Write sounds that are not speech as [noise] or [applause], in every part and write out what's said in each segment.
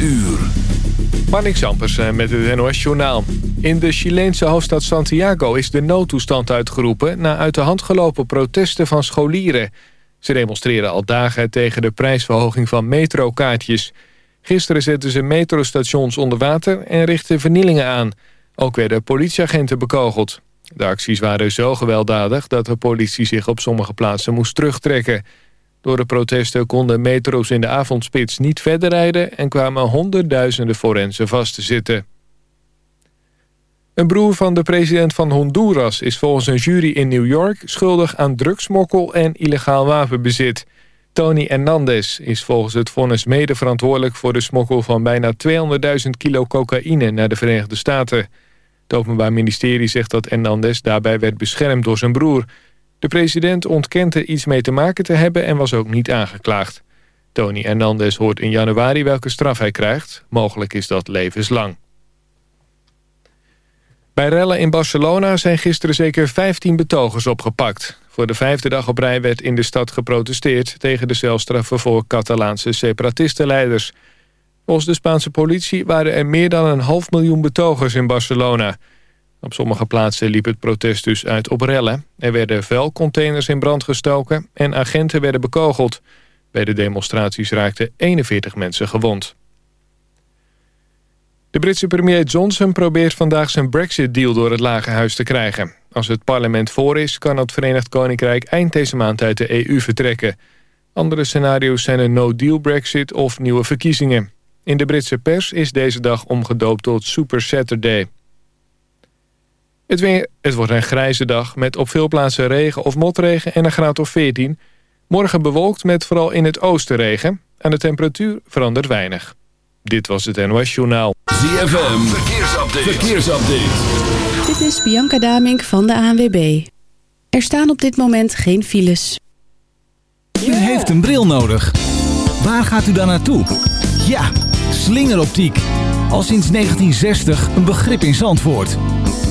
uur. Eh, met het NOS Journaal. In de Chileense hoofdstad Santiago is de noodtoestand uitgeroepen... na uit de hand gelopen protesten van scholieren. Ze demonstreren al dagen tegen de prijsverhoging van metrokaartjes. Gisteren zetten ze metrostations onder water en richtten vernielingen aan. Ook werden politieagenten bekogeld. De acties waren zo gewelddadig dat de politie zich op sommige plaatsen moest terugtrekken... Door de protesten konden metro's in de avondspits niet verder rijden... en kwamen honderdduizenden forensen vast te zitten. Een broer van de president van Honduras is volgens een jury in New York... schuldig aan drugsmokkel en illegaal wapenbezit. Tony Hernandez is volgens het vonnis mede verantwoordelijk... voor de smokkel van bijna 200.000 kilo cocaïne naar de Verenigde Staten. Het Openbaar Ministerie zegt dat Hernandez daarbij werd beschermd door zijn broer... De president ontkent er iets mee te maken te hebben en was ook niet aangeklaagd. Tony Hernandez hoort in januari welke straf hij krijgt. Mogelijk is dat levenslang. Bij rellen in Barcelona zijn gisteren zeker 15 betogers opgepakt. Voor de vijfde dag op rij werd in de stad geprotesteerd... tegen de celstraffen voor Catalaanse separatistenleiders. Volgens de Spaanse politie waren er meer dan een half miljoen betogers in Barcelona... Op sommige plaatsen liep het protest dus uit op rellen. Er werden vuilcontainers in brand gestoken en agenten werden bekogeld. Bij de demonstraties raakten 41 mensen gewond. De Britse premier Johnson probeert vandaag zijn Brexit-deal door het Lage Huis te krijgen. Als het parlement voor is, kan het Verenigd Koninkrijk eind deze maand uit de EU vertrekken. Andere scenario's zijn een no-deal Brexit of nieuwe verkiezingen. In de Britse pers is deze dag omgedoopt tot Super Saturday. Het weer, het wordt een grijze dag met op veel plaatsen regen of motregen en een graad of 14. Morgen bewolkt met vooral in het oosten regen. En de temperatuur verandert weinig. Dit was het NOS Journaal. ZFM, verkeersupdate. verkeersupdate. Dit is Bianca Damink van de ANWB. Er staan op dit moment geen files. U heeft een bril nodig. Waar gaat u dan naartoe? Ja, slingeroptiek. Al sinds 1960 een begrip in Zandvoort.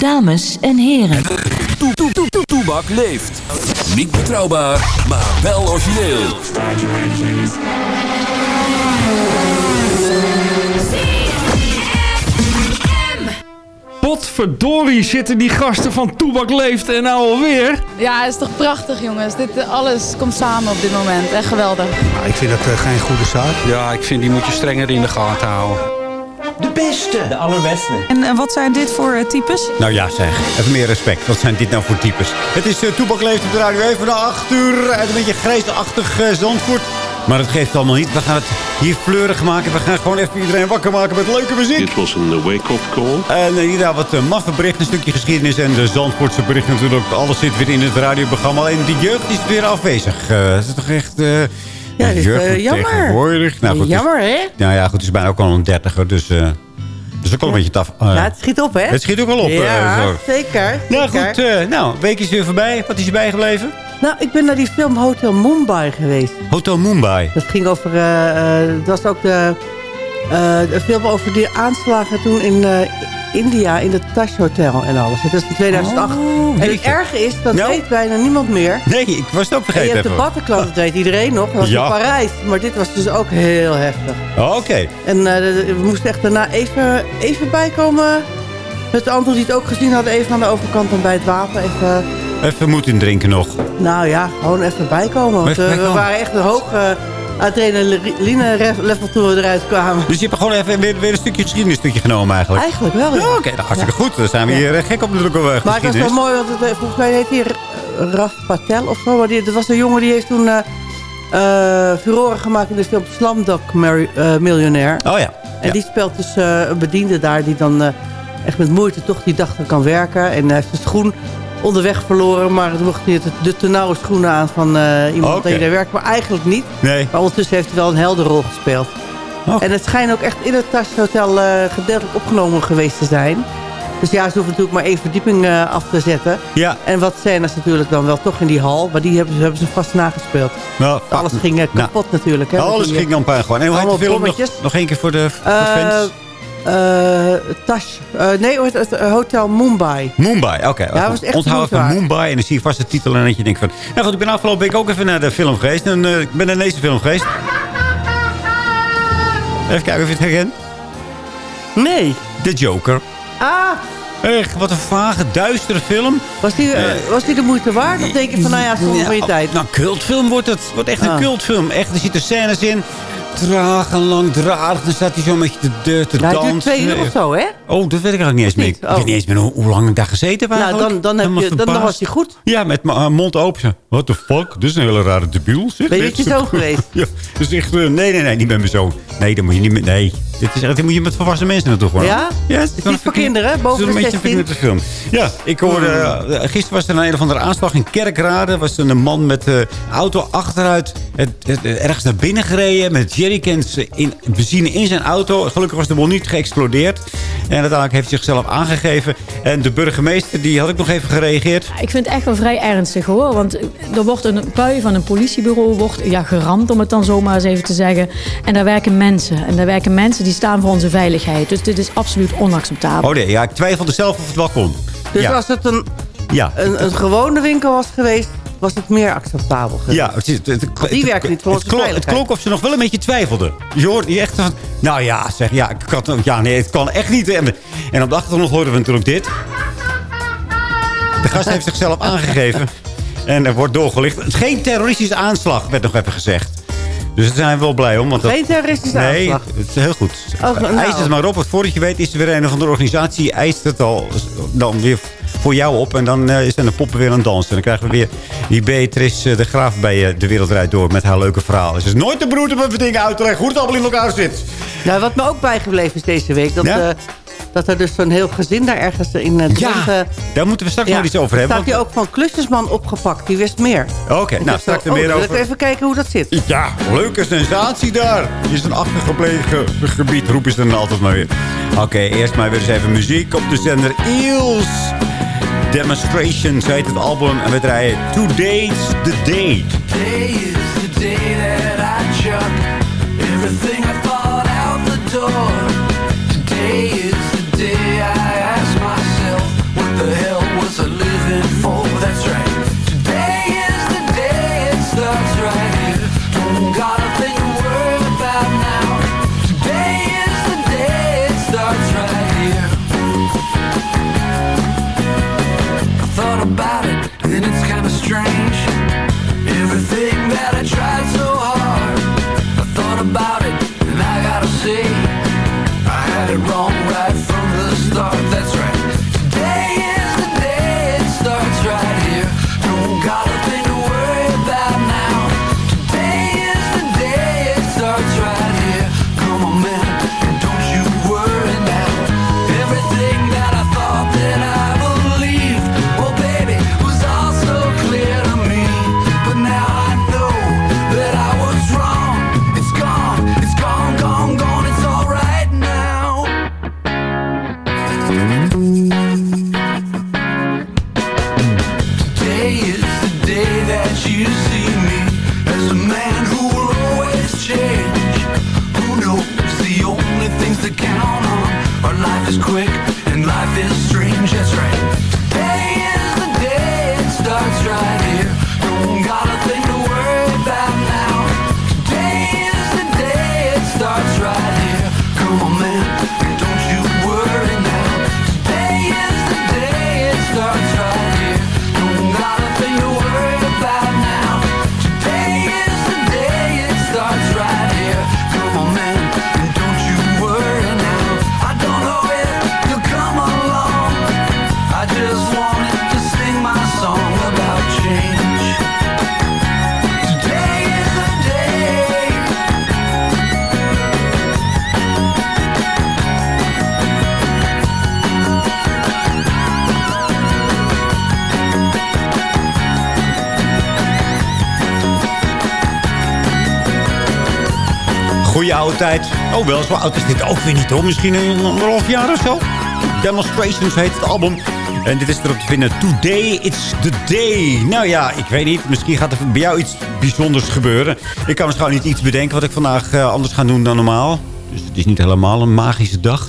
Dames en heren. Toebak leeft. Niet betrouwbaar, maar wel origineel. Potverdorie zitten die gasten van Toebak leeft en nou alweer. Ja, het is toch prachtig jongens. Dit, eh, alles komt samen op dit moment. Echt geweldig. Nou, ik vind dat uh, geen goede zaak. Ja, ik vind die moet je strenger in de gaten houden. De beste. De allerbeste. En, en wat zijn dit voor uh, types? Nou ja, zeg. Even meer respect. Wat zijn dit nou voor types? Het is uh, leeft op de radio even na 8 uur. Uit een beetje grijsachtig uh, Zandvoort. Maar dat geeft allemaal niet. We gaan het hier fleurig maken. We gaan gewoon even iedereen wakker maken met leuke muziek. Dit was een wake-up call. En uh, inderdaad wat uh, maffe bericht, een stukje geschiedenis. En de Zandvoortse bericht natuurlijk. Alles zit weer in het radioprogramma. Alleen de jeugd is weer afwezig. Uh, dat is toch echt... ja, dat is jammer. Nou, goed, jammer, hè? Nou ja, goed, het is bijna ook al een dertiger. Dus... Dus dat komt een beetje taf. Uh, ja, het schiet op, hè? Het schiet ook wel op. Ja, zo. zeker. Nou goed, nou, week is weer voorbij. Wat is je bijgebleven? Nou, ik ben naar die film Hotel Mumbai geweest. Hotel Mumbai? Dat ging over... dat was ook de, de film over die aanslagen toen in India in het Taj Hotel en alles. Dat is in 2008. Oh, en het erge is, dat nou, weet bijna niemand meer. Nee, ik was het ook vergeten. En je hebt de Bataclan, dat weet iedereen nog. Dat was ja. in Parijs. Maar dit was dus ook heel heftig. Oké. Okay. En uh, we moesten echt daarna even, even bijkomen. Met de anderen die het ook gezien hadden. Even aan de overkant en bij het water. Even, even moeten drinken nog. Nou ja, gewoon even bijkomen. Want, even uh, we waren echt een hoog... Uh, adrenaline level toen we eruit kwamen. Dus je hebt gewoon even weer, weer een stukje geschiedenis stukje genomen eigenlijk? Eigenlijk wel, ja. ja Oké, okay, hartstikke ja. goed. Dan zijn we hier ja. gek op de drukke uh, Maar het was wel mooi, want het, volgens mij heet hij Raf Patel of zo. Maar die, dat was een jongen die heeft toen uh, uh, furoren gemaakt in de film Slumdog Millionaire. Oh ja. En die speelt dus een bediende daar die dan echt met moeite toch die dag kan werken. En hij heeft zijn schoen onderweg verloren. Maar het mocht hij de te nauwe schoenen aan van uh, iemand okay. die daar werkt. Maar eigenlijk niet. Nee. Maar ondertussen heeft hij wel een helder rol gespeeld. Oh. En het schijnt ook echt in het Taj Hotel uh, gedeeltelijk opgenomen geweest te zijn. Dus ja, ze hoeven natuurlijk maar één verdieping uh, af te zetten. Ja. En wat scènes natuurlijk dan wel toch in die hal. Maar die hebben, hebben ze vast nagespeeld. Nou, alles ging uh, kapot nou, natuurlijk. Hè, alles die, ging dan puin gewoon. En hoe heet de film nog, nog één keer voor de, voor de fans? Uh, Tash. Uh, nee, het, het, Hotel Mumbai. Mumbai, oké. Okay. Ja, was echt Onthoud van Mumbai en dan zie je vast de titel en dat je denkt van... Nou goed, ik ben afgelopen week ook even naar de film geweest. En uh, ik ben naar deze film geweest. Even kijken of je het herkent. Nee. The Joker. Ah. Echt, wat een vage, duistere film. Was die, uh, was die de moeite waard? Of denk je van, nou ja, is van je tijd? Nou, cultfilm wordt het. Wordt echt Ah. een cultfilm. Echt, er zitten scènes in. Traag en langdradig. Dan staat hij zo met je te, te, te Nou, dansen. duurt twee uur of zo, hè? Oh, dat weet ik eigenlijk niet eens meer. Ik weet Oh. niet eens meer hoe, hoe lang ik daar gezeten heb Nou, dan, dan, heb je, dan, was hij goed. Ja, met mijn uh, mond open. What the fuck? Dit is een hele rare debiel. Zeg. Ben je Dit zoon geweest? [laughs] Ja, dus echt... eh, nee, nee, nee, niet met mijn zoon. Nee, dan moet je niet met... Nee. Dit is echt, dit moet je met volwassen mensen naartoe gewoon. Ja? Ja, Het is niet voor kinderen, boven de een beetje 16. met de film. Ja, ik hoorde... Hmm. eh, gisteren was er een, een of andere aanslag in Kerkrade. was er een man met de auto achteruit het, het- ergens naar binnen gereden. Met jerrycans in, benzine in zijn auto. Gelukkig was de bol niet geëxplodeerd. En uiteindelijk heeft hij zichzelf aangegeven. En de burgemeester die had ik nog even gereageerd. Ik vind het echt wel vrij ernstig hoor. Want er wordt een pui van een politiebureau wordt, ja, geramd, om het dan zomaar eens even te zeggen. En daar werken mensen. En daar werken mensen die staan voor onze veiligheid. Dus dit is absoluut onacceptabel. Oh nee, ja, ik twijfelde zelf of het wel kon. Dus ja. als het een, Ja. een, een gewone winkel was geweest, was het meer acceptabel geweest. Ja, het, is- het, die werken niet voor het, onze klonk, het klonk of ze nog wel een beetje twijfelde. Je hoort je echt van... Nou ja, zeg, ja, ik had, ja, nee, het kan echt niet. En, en op de achtergrond hoorden we natuurlijk dit. De gast heeft zichzelf aangegeven. En er wordt doorgelicht. Geen terroristische aanslag, werd nog even gezegd. Dus daar zijn we wel blij om. Want dat, Geen terroristische nee, aanslag. het is heel goed. Oh, nou. Eis het maar op. Want voordat je weet is er weer een of andere organisatie... die eist het al dan weer voor jou op. En dan eh, is er een poppen weer aan het dansen. En dan krijgen we weer die Beatrice eh, de Graaf bij eh, De Wereld Rijd Door... met haar leuke verhaal. Ze is nooit de broed om even dingen uit te leggen... hoe het allemaal in elkaar zit. Nou, wat me ook bijgebleven is deze week... dat, Ja? dat er dus zo'n heel gezin daar ergens in het Ja, daar moeten we straks nog iets over hebben. staat hij ook van klusjesman opgepakt, die wist meer. Oké, nou straks er meer oh, over. even kijken hoe dat zit. Ja, leuke sensatie daar. Is een achtergebleven gebied, roepen ze dan altijd maar weer. Oké, eerst maar weer eens even muziek op de zender Eels. Demonstrations heet het album. En we draaien Today's the Day. The day Goeie oude tijd. Oh, wel, zo oud is dit ook weer niet hoor. Misschien een anderhalf jaar of zo. Demonstrations heet het album. En dit is erop te vinden. Today it's the day. Nou ja, ik weet niet. Misschien gaat er bij jou iets bijzonders gebeuren. Ik kan waarschijnlijk niet iets bedenken wat ik vandaag eh, anders ga doen dan normaal. Dus het is niet helemaal een magische dag.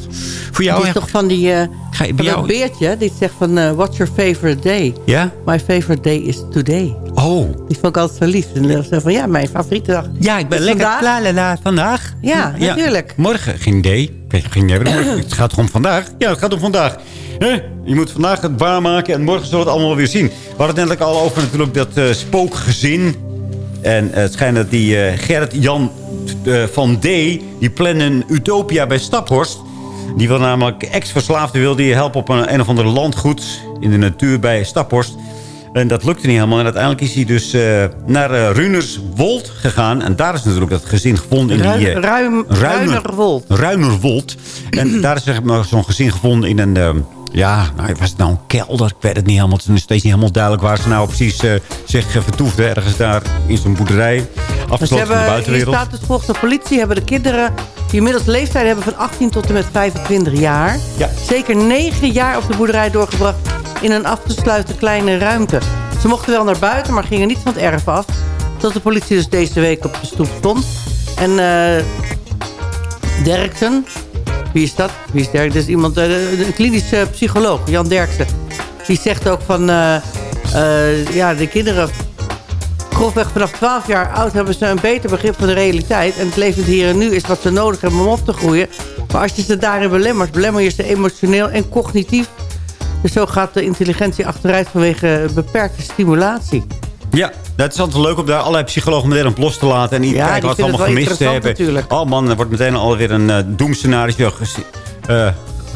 Voor jou Het is toch van die... eh Ga bij dat jou- beertje, die zegt van... eh, what's your favorite day? Ja? My favorite day is today. Oh. Die vond ik altijd zo lief. En dan zei van, ja, mijn favoriete dag. Ja, ik ben lekker vandaag. la la la vandaag. Ja, natuurlijk. Morgen, geen idee. Geen idee. Het gaat om vandaag. Ja, het gaat om vandaag. Je moet vandaag het waarmaken en morgen zullen we het allemaal weer zien. We hadden het net al over natuurlijk dat eh, spookgezin. En eh, het schijnt dat die eh, Gerrit-Jan van D... die plannen een utopia bij Staphorst. Die wil namelijk ex-verslaafde wil die helpen op een, een of ander landgoed... in de natuur bij Staphorst. En dat lukte niet helemaal. En uiteindelijk is hij dus eh, naar eh, Runerswold gegaan. En daar is natuurlijk dat gezin gevonden. In die, eh, ruim, Ruiner- Ruinerwold. Ruinerwold. En [clears throat] daar is zeg maar, zo'n gezin gevonden in een... ehm, ja, nou, was het nou een kelder? Ik weet het niet helemaal. Het is nog steeds niet helemaal duidelijk waar ze nou precies eh, zich eh, vertoefden. Ergens daar in zo'n boerderij. Dus Afgesloten van de hebben, hier buitenwereld. staat dus volgens de politie hebben de kinderen die inmiddels leeftijd hebben van 18 tot en met 25 jaar. Ja. Zeker 9 jaar op de boerderij doorgebracht in een afgesluiten kleine ruimte. Ze mochten wel naar buiten, maar gingen niet van het erf af. Tot de politie dus deze week op de stoep stond. En eh Derksen, wie is dat? Wie is Derksen? Dat is iemand, eh, een klinische psycholoog, Jan Derksen. Die zegt ook van, eh, eh, ja, de kinderen grofweg vanaf 12 jaar oud hebben ze een beter begrip van de realiteit. En het leven hier en nu is wat ze nodig hebben om op te groeien. Maar als je ze daarin belemmert, belemmer je ze emotioneel en cognitief. Dus zo gaat de intelligentie achteruit vanwege beperkte stimulatie. Ja, dat is altijd leuk om daar allerlei psychologen meteen op los te laten. En Ja, kijken wat ze allemaal gemist hebben. interessant Oh man, er wordt meteen alweer een uh, doemscenario eh,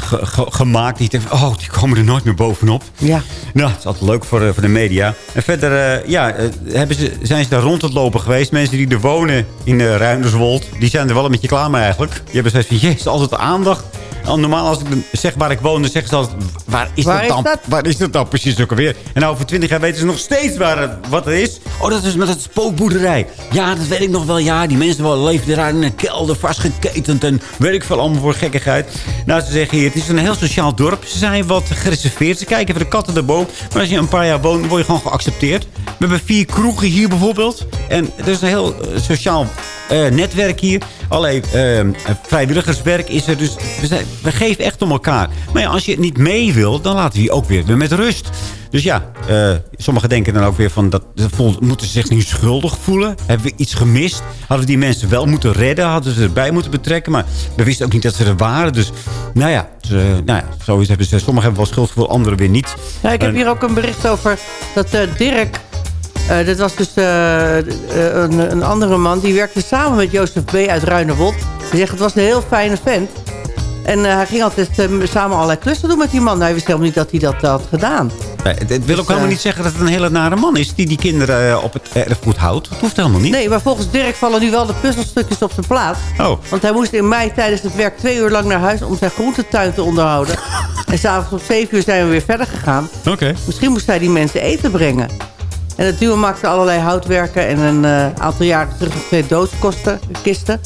ge- ge- gemaakt. Die denkt, oh, die komen er nooit meer bovenop. Ja. Nou, het is altijd leuk voor, eh, voor de media. En verder eh, ja, eh, hebben ze, zijn ze daar rond het lopen geweest. Mensen die er wonen in Ruinderswold, die zijn er wel een beetje klaar mee eigenlijk. Die hebben zoiets van, jezus, altijd aandacht. En normaal als ik zeg waar ik woon, dan zeggen ze altijd... Waar is, Waar dat, is dan, dat? Waar is dat dan precies ook alweer? En nou, over twintig jaar weten ze nog steeds waar het, wat het is. Oh, dat is met het spookboerderij. Ja, dat weet ik nog wel. Ja, die mensen wel leefden daar in een kelder vastgeketend. En weet ik veel allemaal voor gekkigheid. Nou, ze zeggen hier, het is een heel sociaal dorp. Ze zijn wat gereserveerd. Ze kijken even de katten erboven. Maar als je een paar jaar woont, word je gewoon geaccepteerd. We hebben vier kroegen hier bijvoorbeeld. En het is een heel eh, sociaal eh, netwerk hier. Allerlei eh, vrijwilligerswerk is er. Dus we, zijn, we geven echt om elkaar. Maar ja, als je niet mee wil, dan laten we je ook weer, met rust. Dus ja, uh, sommigen denken dan ook weer van... Dat, dat moeten ze zich niet schuldig voelen? Hebben we iets gemist? Hadden we die mensen wel moeten redden? Hadden ze erbij moeten betrekken? Maar we wisten ook niet dat ze er waren. Dus nou ja, ze, nou ja zo is, hebben ze, sommigen hebben wel schuldgevoel, anderen weer niet. Ja, ik heb hier ook een bericht over dat uh, Dirk... Uh, dit was dus uh, een, een, andere man. Die werkte samen met Jozef B. uit Ruinerwold. Hij zegt, het was een heel fijne vent. En uh, hij ging altijd samen allerlei klussen doen met die man. Hij wist helemaal niet dat hij dat had gedaan. Nee, het, het wil ook helemaal niet zeggen dat het een hele nare man is... die die kinderen op het erfgoed houdt. Dat hoeft helemaal niet. Nee, maar volgens Dirk vallen nu wel de puzzelstukjes op zijn plaats. Oh. Want hij moest in mei tijdens het werk twee uur lang naar huis... om zijn groentetuin te onderhouden. [laughs] en s'avonds om zeven uur zijn we weer verder gegaan. Oké. Okay. Misschien moest hij die mensen eten brengen. En het duo maakte allerlei houtwerken en een uh, aantal jaren terug twee doodskisten.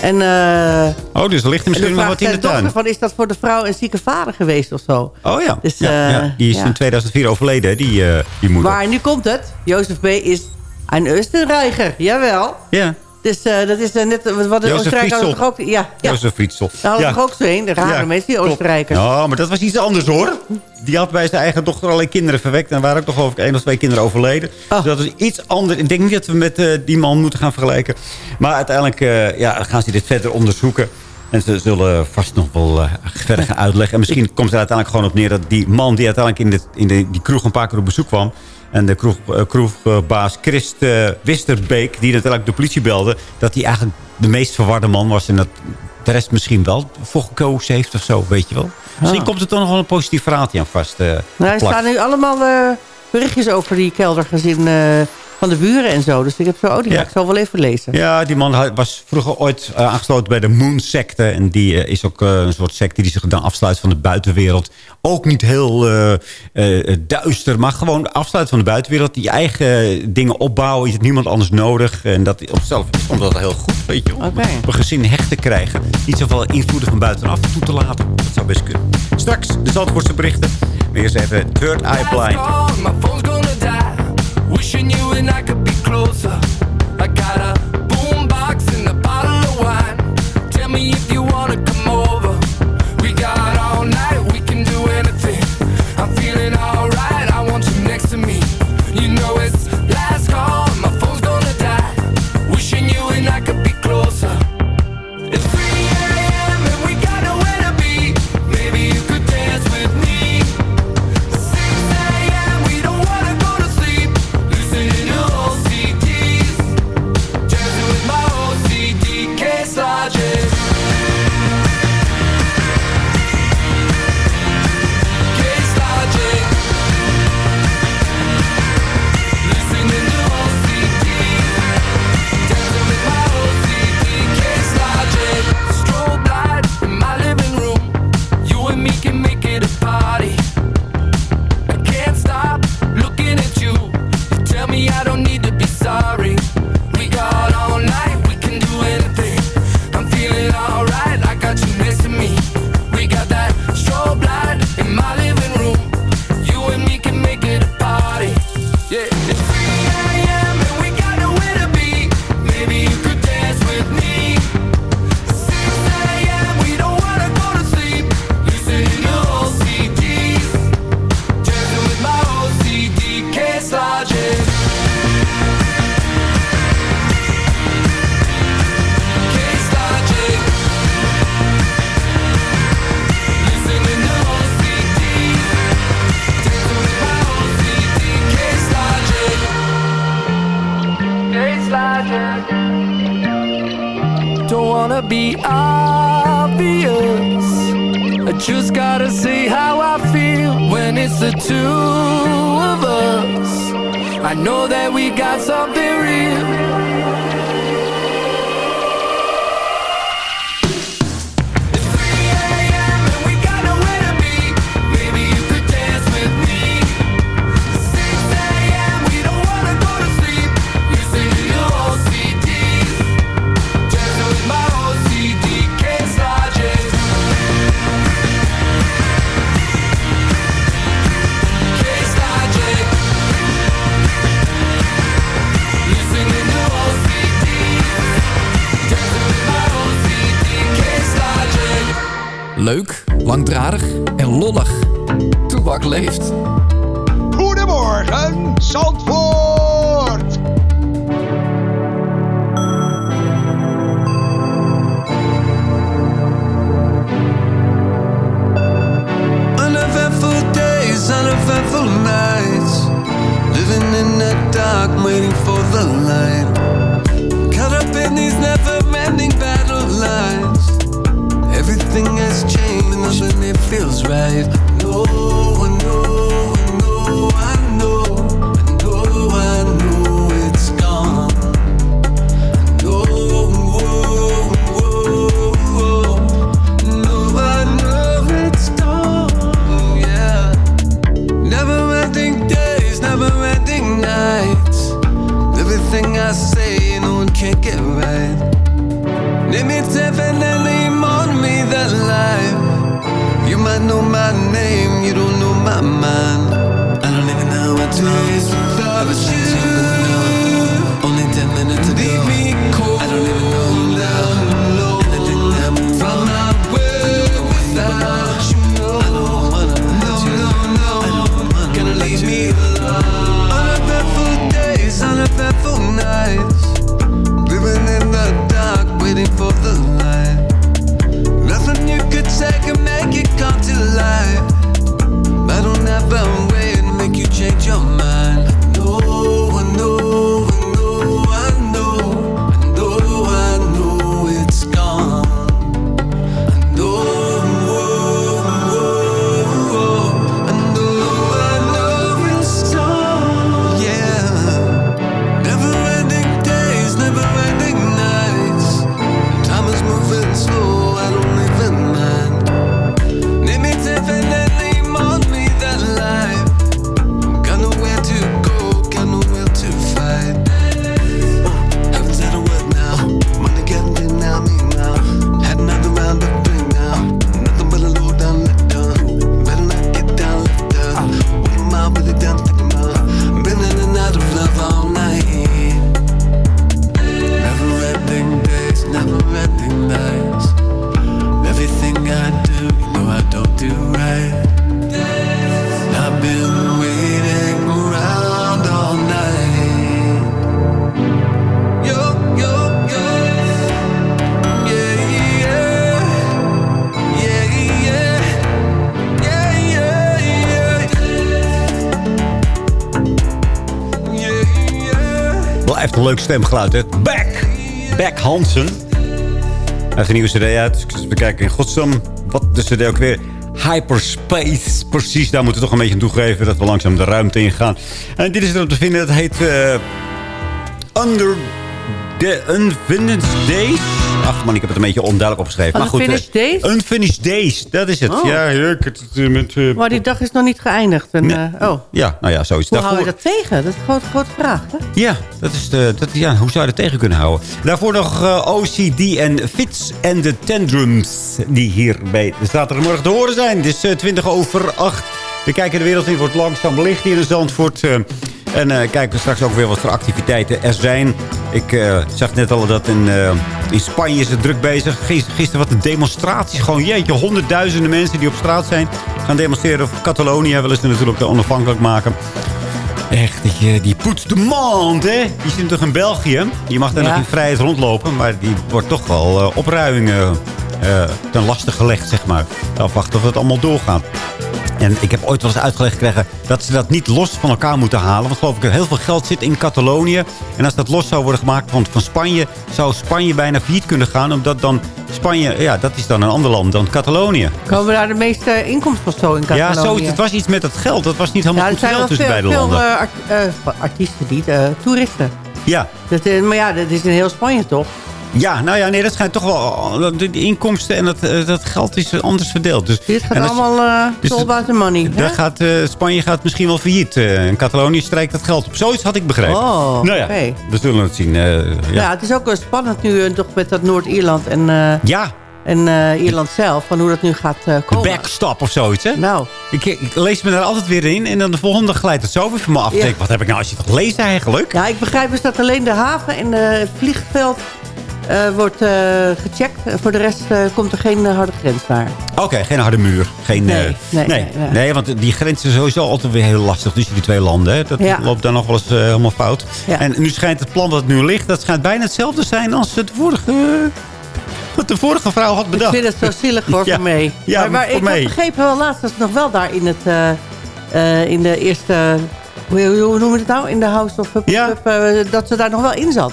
En, uh, oh, dus er ligt er misschien nog wat in de tuin. Van, is dat voor de vrouw een zieke vader geweest of zo? Oh ja, dus, ja, uh, ja. die is ja. in 2004 overleden, die, die moeder. Maar nu komt het. Jozef B. is een Oostenrijger, jawel. Ja. Dus eh, dat is eh, net wat de Oostenrijkers toch ook... Ja, ja. Jozef Frietsel. Daar hadden Ja. we ook zo een. De rare Ja, mensen, die. Oostenrijkers. Ja, maar dat was iets anders hoor. Die had bij zijn eigen dochter alleen kinderen verwekt. En waren ook nog geloof ik één of twee kinderen overleden. Oh. Dus dat is iets anders. Ik denk niet dat we met eh, die man moeten gaan vergelijken. Maar uiteindelijk ja, gaan ze dit verder onderzoeken. En ze zullen vast nog wel verder gaan uitleggen. En misschien komt het er uiteindelijk gewoon op neer... dat die man die uiteindelijk in, de, in de, die kroeg een paar keer op bezoek kwam... en de kroeg, eh, kroegbaas Christ eh, Wisterbeek... die uiteindelijk de politie belde... dat hij eigenlijk de meest verwarde man was... en dat de rest misschien wel voor gekozen heeft of zo, weet je wel. Misschien komt er toch nog wel een positief verhaaltje aan vast. Nou, er staan nu allemaal berichtjes over die keldergezin eh, van de buren en zo. Dus ik heb zo, oh, die Ja. ga ik zo wel even lezen. Ja, die man was vroeger ooit eh, aangesloten bij de Moon-secte. En die eh, is ook eh, een soort secte die zich dan afsluit van de buitenwereld. Ook niet heel eh, eh, duister, maar gewoon afsluiten van de buitenwereld. Die eigen dingen opbouwen. Je hebt niemand anders nodig. En dat op zichzelf is soms wel heel goed, weet je. Om een gezin hecht te krijgen. Niet zoveel invloeden van buitenaf toe te laten. Dat zou best kunnen. Straks de Zandvoortse berichten. Maar eerst even Third Eye Blind. Wishing you and I could be closer. Leuk, langdradig en lollig. Toebak leeft. Goedemorgen, Zandvoort! Uneventful days, uneventful nights. Living in the dark, waiting for the light. Caught up in these never feels right. Stemgeluid, hè? Back! Back Hansen. Hij een nieuwe cd uit. Dus we kijken in godsnaam wat de cd ook weer... Hyperspace. Precies, daar moeten we toch een beetje aan toegeven... dat we langzaam de ruimte ingaan. En dit is erop te vinden. Dat heet... eh, Under the Unfinished Days. Ach man, ik heb het een beetje onduidelijk opgeschreven. maar goed, Unfinished eh, Days? Unfinished Days, dat is het. Oh. Ja, ik het eh, met... eh, Maar die dag is nog niet geëindigd. En, eh, oh. ja, nou ja, zoiets. Hoe hou je Daarvoor- dat tegen? Dat is een grote, grote vraag. Hè? Ja, dat is de, dat, ja, hoe zou je dat tegen kunnen houden? Daarvoor nog eh, OCD en Fits and the Tantrums. Die hier bij de zaterdagmorgen te horen zijn. Het is eh, 20 over 8. We kijken de wereld in. wordt langzaam belicht hier in Zandvoort. En eh, kijken we straks ook weer wat voor activiteiten er zijn. Ik eh, zag net al dat in, eh, in Spanje is het druk bezig. Gis- Gisteren wat een demonstraties. Gewoon jeetje, honderdduizenden mensen die op straat zijn. Gaan demonstreren voor Catalonië. Willen ze natuurlijk onafhankelijk maken. Echt, die, die poets de mand, hè? Die zit toch in België. Je mag daar Ja. nog in vrijheid rondlopen. Maar die wordt toch wel opruimingen eh, ten laste gelegd, zeg maar. Afwachten of het allemaal doorgaat. En ik heb ooit wel eens uitgelegd gekregen dat ze dat niet los van elkaar moeten halen. Want geloof ik, heel veel geld zit in Catalonië. En als dat los zou worden gemaakt van, van Spanje, zou Spanje bijna failliet kunnen gaan. Omdat dan Spanje, ja, dat is dan een ander land dan Catalonië. Komen daar de meeste inkomsten of zo in Catalonië? Ja, zoiets. Het was iets met dat geld. Dat was niet helemaal Ja, er goed zijn verdeeld tussen veel, beide veel landen. eh, art- eh, artiesten niet, eh, toeristen. ja. Dat, eh, maar ja, dat is in heel Spanje toch? Ja, nou ja, nee, dat schijnt toch wel... De, inkomsten en dat, eh, dat geld is anders verdeeld. Dus, Dit gaat allemaal uh, dus all het- about the money. Daar gaat, eh, Spanje gaat misschien wel failliet. eh, en Catalonië strijkt dat geld op. Zoiets had ik begrepen. Oh, nou ja, oké. we zullen het zien. eh, ja. ja. het is ook spannend nu eh, toch met dat Noord-Ierland en, eh, ja, en eh, Ierland zelf. Van hoe dat nu gaat eh, de komen. backstop of zoiets, hè? Nou, Ik, ik lees me daar altijd weer in. En dan de volgende dag glijdt het zo weer van me af. Ik Ja. denk, wat heb ik nou als je het leest eigenlijk? ja, ik begrijp dus dat alleen de haven en eh, het vliegveld eh, wordt eh, gecheckt. Voor de rest eh, komt er geen eh, harde grens naar. Oké, geen harde muur. Geen, Nee, eh, nee, nee, nee, nee. nee, want die grens is sowieso altijd weer heel lastig tussen die twee landen. Hè. Dat Ja. loopt dan nog wel eens eh, helemaal fout. Ja. En nu schijnt het plan dat nu ligt... dat schijnt bijna hetzelfde zijn als het vorige... wat de vorige vrouw had Ik bedacht. vind het zo zielig hoor, [laughs] Ja. voor mij. Ja, maar, ik heb begrepen wel laatst dat het nog wel daar in, het, eh, eh, in de eerste... Hoe, hoe noemen we het nou? In de House of Ja. Eh, dat ze daar nog wel in zat.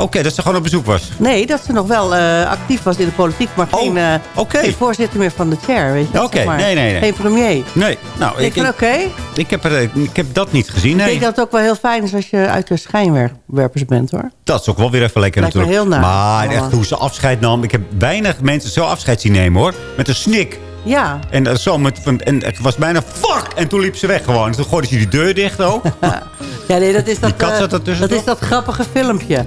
Oké, dat ze gewoon op bezoek was. Nee, dat ze nog wel eh, actief was in de politiek, maar geen, eh, geen voorzitter meer van de chair. Weet je, Oh, Oké, zeg maar. nee, nee, nee. Geen premier. Nee, nou, Ik ik, ik, oké. ik, heb, er, eh, ik heb dat niet gezien. Ik Nee. denk dat het ook wel heel fijn is als je uit de schijnwerpers bent, hoor. Dat is ook wel weer even lekker Lijkt natuurlijk. heel naar. Maar Oh. echt hoe ze afscheid nam. Ik heb weinig mensen zo afscheid zien nemen hoor. Met een snik. Ja. En, dat zo met, en het was bijna fuck. En toen liep ze weg gewoon. En toen gooide ze die deur dicht ook. [laughs] Ja, nee, dat is dat, kat eh, zat ertussen, dat, is dat grappige filmpje.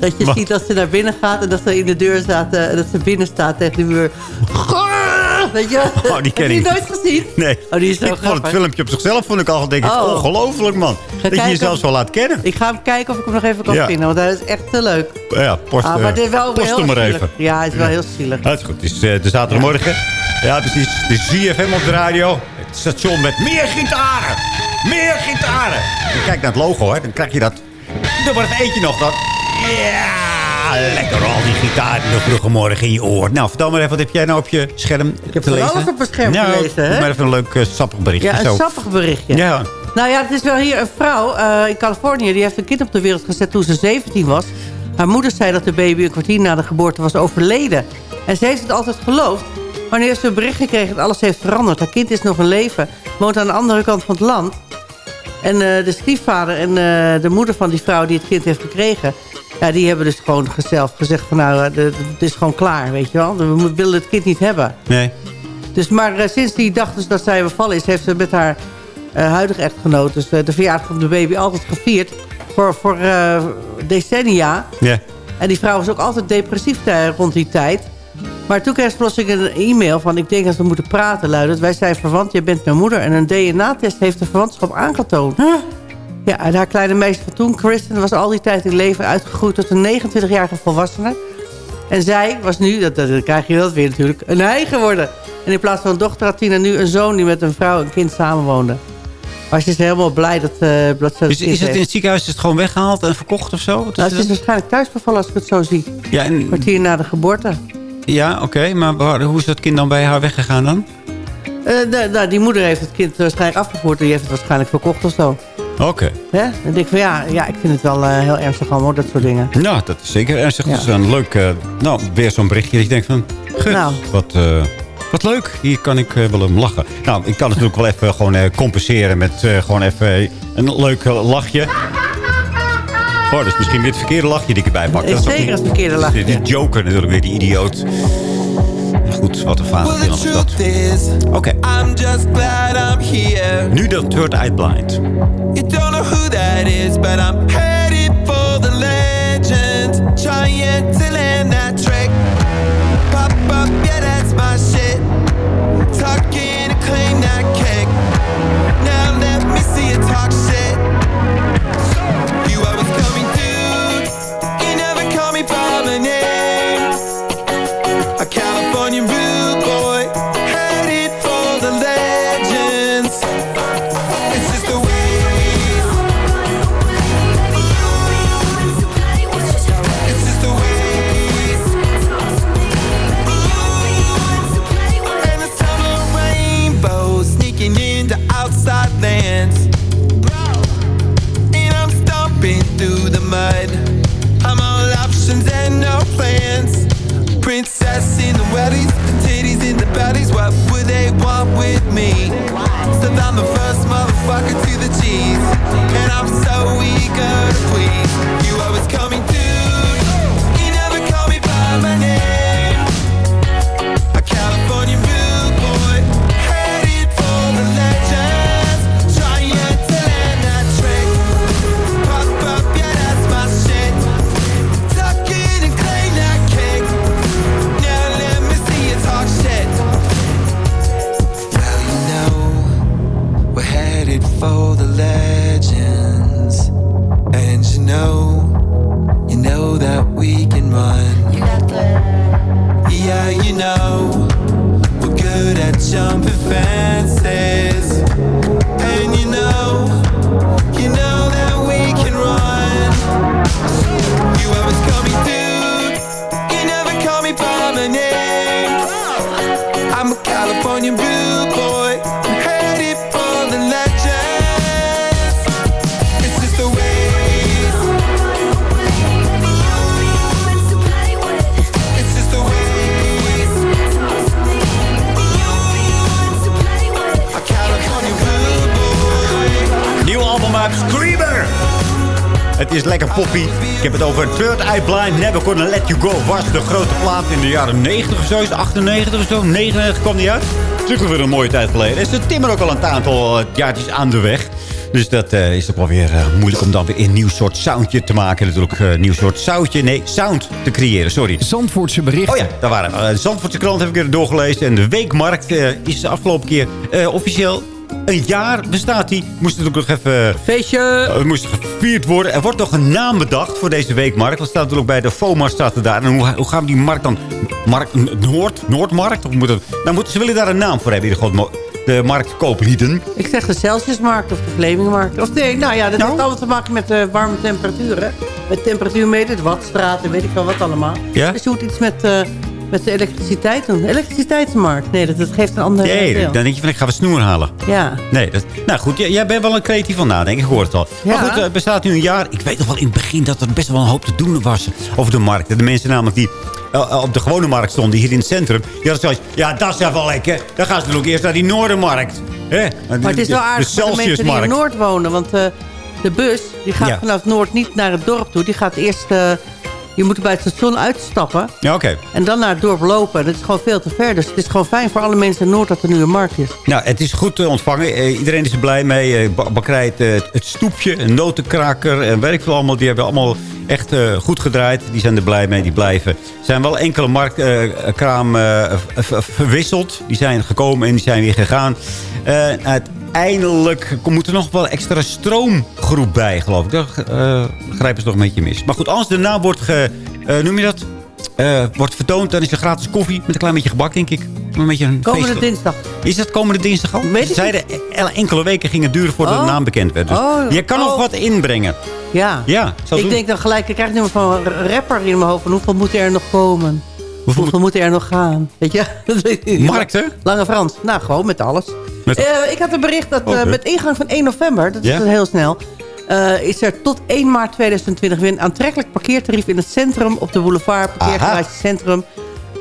Dat je ziet dat ze naar binnen gaat en dat ze in de deur staat, eh, dat ze binnen staat tegen de muur. Weet je? Oh, die ken Heb je ik nooit gezien? Nee. Oh, die is zo ik vond het filmpje op zichzelf vond ik al denk ik, Oh. ongelooflijk man. dat je jezelf zo laat kennen. Ik ga hem kijken of ik hem nog even kan Ja. vinden, want hij is echt te leuk. Ja, post, Ah, maar eh, het is wel post heel hem zielig. even. Ja, het is wel heel zielig. Dat is goed. Het is eh, de zaterdagmorgen. Ja. precies. De ZFM op de radio. Het station met meer gitaren. Meer gitaren. Je kijkt naar het logo, hè. Dan krijg je dat. Maar even eentje nog dan. Ja, lekker al die gitaar de vroege morgen in je oor. Nou, vertel maar even, wat heb jij nou op je scherm Ik heb te van lezen? alles op mijn scherm nou, gelezen, hè? maar even een leuk eh, sappig berichtje. Ja, een zo. sappig berichtje. Ja. Nou ja, het is wel hier een vrouw eh, in Californië. Die heeft een kind op de wereld gezet toen ze 17 was. Haar moeder zei dat de baby een kwartier na de geboorte was overleden. En ze heeft het altijd geloofd. Wanneer ze een bericht gekregen dat alles heeft veranderd. Haar kind is nog in leven. Woont aan de andere kant van het land. En eh, de stiefvader en de moeder van die vrouw die het kind heeft gekregen... Ja, die hebben dus gewoon zelf gezegd van nou, eh, het is gewoon klaar, weet je wel. We willen het kind niet hebben. Nee. Dus, maar eh, sinds die dag dus dat zij bevallen is... heeft ze met haar eh, huidige echtgenoot... dus de verjaardag van de baby altijd gevierd... voor, voor decennia. Ja. En die vrouw was ook altijd depressief rond die tijd. Maar toen kreeg ze plotseling een e-mail van... ik denk dat we moeten praten, luidend. Wij zijn verwant, je bent mijn moeder. En een DNA-test heeft de verwantschap aangetoond. Ja, en haar kleine meisje van toen, Kristen... was al die tijd in leven uitgegroeid tot een 29-jarige volwassene. En zij was nu, dat, dat, dan krijg je dat weer natuurlijk, een hij geworden. En in plaats van een dochter had Tina nu een zoon... die met een vrouw en kind samenwoonde. Maar ze is helemaal blij dat, eh dat ze Dus is het in het ziekenhuis is het gewoon weggehaald en verkocht of zo? Wat Nou, is ze is het? waarschijnlijk thuis bevallen als ik het zo zie. ja, en, Een kwartier na de geboorte. ja oké. maar waar- hoe is dat kind dan bij haar weggegaan dan? Eh, de- nou, die moeder heeft het kind waarschijnlijk afgevoerd... en die heeft het waarschijnlijk verkocht of zo. Oké. Hè? Dan denk ik van ja, ja, ik vind het wel eh, heel ernstig allemaal, dat soort dingen. Nou, dat is zeker ernstig. Ja. Dat is een leuk... eh, nou, weer zo'n berichtje dat je denkt van... Gut, Nou. wat, eh, wat leuk. Hier kan ik wel om lachen. Nou, ik kan natuurlijk wel even gewoon compenseren met gewoon even een leuk lachje. Oh, dat is misschien weer het verkeerde lachje die ik erbij pak. Zeker het verkeerde lachje. Die Joker natuurlijk weer, die idioot. Goed, wat een vader film is dat. Oké. I'm just glad I'm here. Nu de Third Eye Blind. You don't know who that is, but I'm headed for the legend. Trying You Go. Was de grote plaat in de jaren 90 of zo. Is het 98 of zo? 99 kwam die uit. Is weer een mooie tijd geleden. Is de timmer ook al een aantal eh, jaartjes aan de weg. Dus dat eh, is toch wel weer eh, moeilijk om dan weer een nieuw soort soundje te maken. Natuurlijk een nieuw soort zoutje. Nee, sound te creëren. Sorry. Zandvoortse berichten. Oh ja, daar waren we. De Zandvoortse krant heb ik weer doorgelezen. En de weekmarkt is de afgelopen keer officieel een jaar bestaat die. Moest natuurlijk nog even... Feestje! Het moest gevierd worden. Er wordt nog een naam bedacht voor deze weekmarkt. Dat staat natuurlijk bij de FOMA staat er daar. En hoe, hoe gaan we die markt dan... Markt, Noord? Noordmarkt? Of moet het, nou, moeten, ze willen daar een naam voor hebben. in ieder geval De markt Kooplieden. Ik zeg de Celsiusmarkt of de Vlemingmarkt. Of nee, nou ja, dat heeft allemaal te maken met de warme temperaturen. Met temperatuurmeter, de Wattstraat en weet ik wel wat allemaal. Ja? Dus je moet iets met, eh, met de elektriciteit doen. Elektriciteitsmarkt. Nee, dat, dat geeft een ander Nee, deel. dan denk je van ik ga wat snoer halen. Ja. Nee, dat, nou goed, jij, jij bent wel een creatief van nadenken, ik hoor het al. Ja. Maar goed, het bestaat nu een jaar. Ik weet nog wel in het begin dat er best wel een hoop te doen was over de markt. De mensen namelijk die eh, op de gewone markt stonden, hier in het centrum. Die hadden zoiets, ja, dat is even lekker. Dan gaan ze natuurlijk eerst naar die Noordermarkt. Hè? Maar het is wel aardig de voor de mensen die in. Noord wonen. Want eh, de bus die gaat Ja. vanaf Noord niet naar het dorp toe. Die gaat eerst... eh, je moet bij het station uitstappen. Ja, oké. En dan naar het dorp lopen. Dat is gewoon veel te ver. Dus het is gewoon fijn voor alle mensen in Noord dat er nu een markt is. Nou, het is goed te ontvangen. Eh, iedereen is er blij mee. Eh, ba- bakkerij het, eh, het stoepje, een notenkraker en weet ik veel allemaal. Die hebben allemaal echt goed gedraaid. Die zijn er blij mee, die blijven. Er zijn wel enkele marktkraam verwisseld. Die zijn gekomen en die zijn weer gegaan. Uiteindelijk komt er nog wel extra stroomgroep bij, geloof ik. Dat eh, begrijpen ze nog een beetje mis. Maar goed, als de naam wordt ge... eh, noem je dat? Eh, wordt vertoond, dan is er gratis koffie met een klein beetje gebak, denk ik. Een beetje een Komende dinsdag. is dat komende dinsdag al? Weet Ze zeiden el- enkele weken ging het duren voordat Oh. de naam bekend werd. Dus Oh. je kan nog Oh. wat inbrengen. Ja. Ja, ik doen. denk dan gelijk, ik krijg nu van een rapper in mijn hoofd. Van hoeveel moeten er nog komen? Hoeveel, moeten er nog gaan? Weet je? [laughs] Markten? Lange Frans. Nou, gewoon met alles. Met- Eh, ik had een bericht dat eh, met ingang van 1 november, dat is heel snel... eh, is er tot 1 maart 2020 weer een aantrekkelijk parkeertarief in het centrum... op de boulevard, parkeergarage Centrum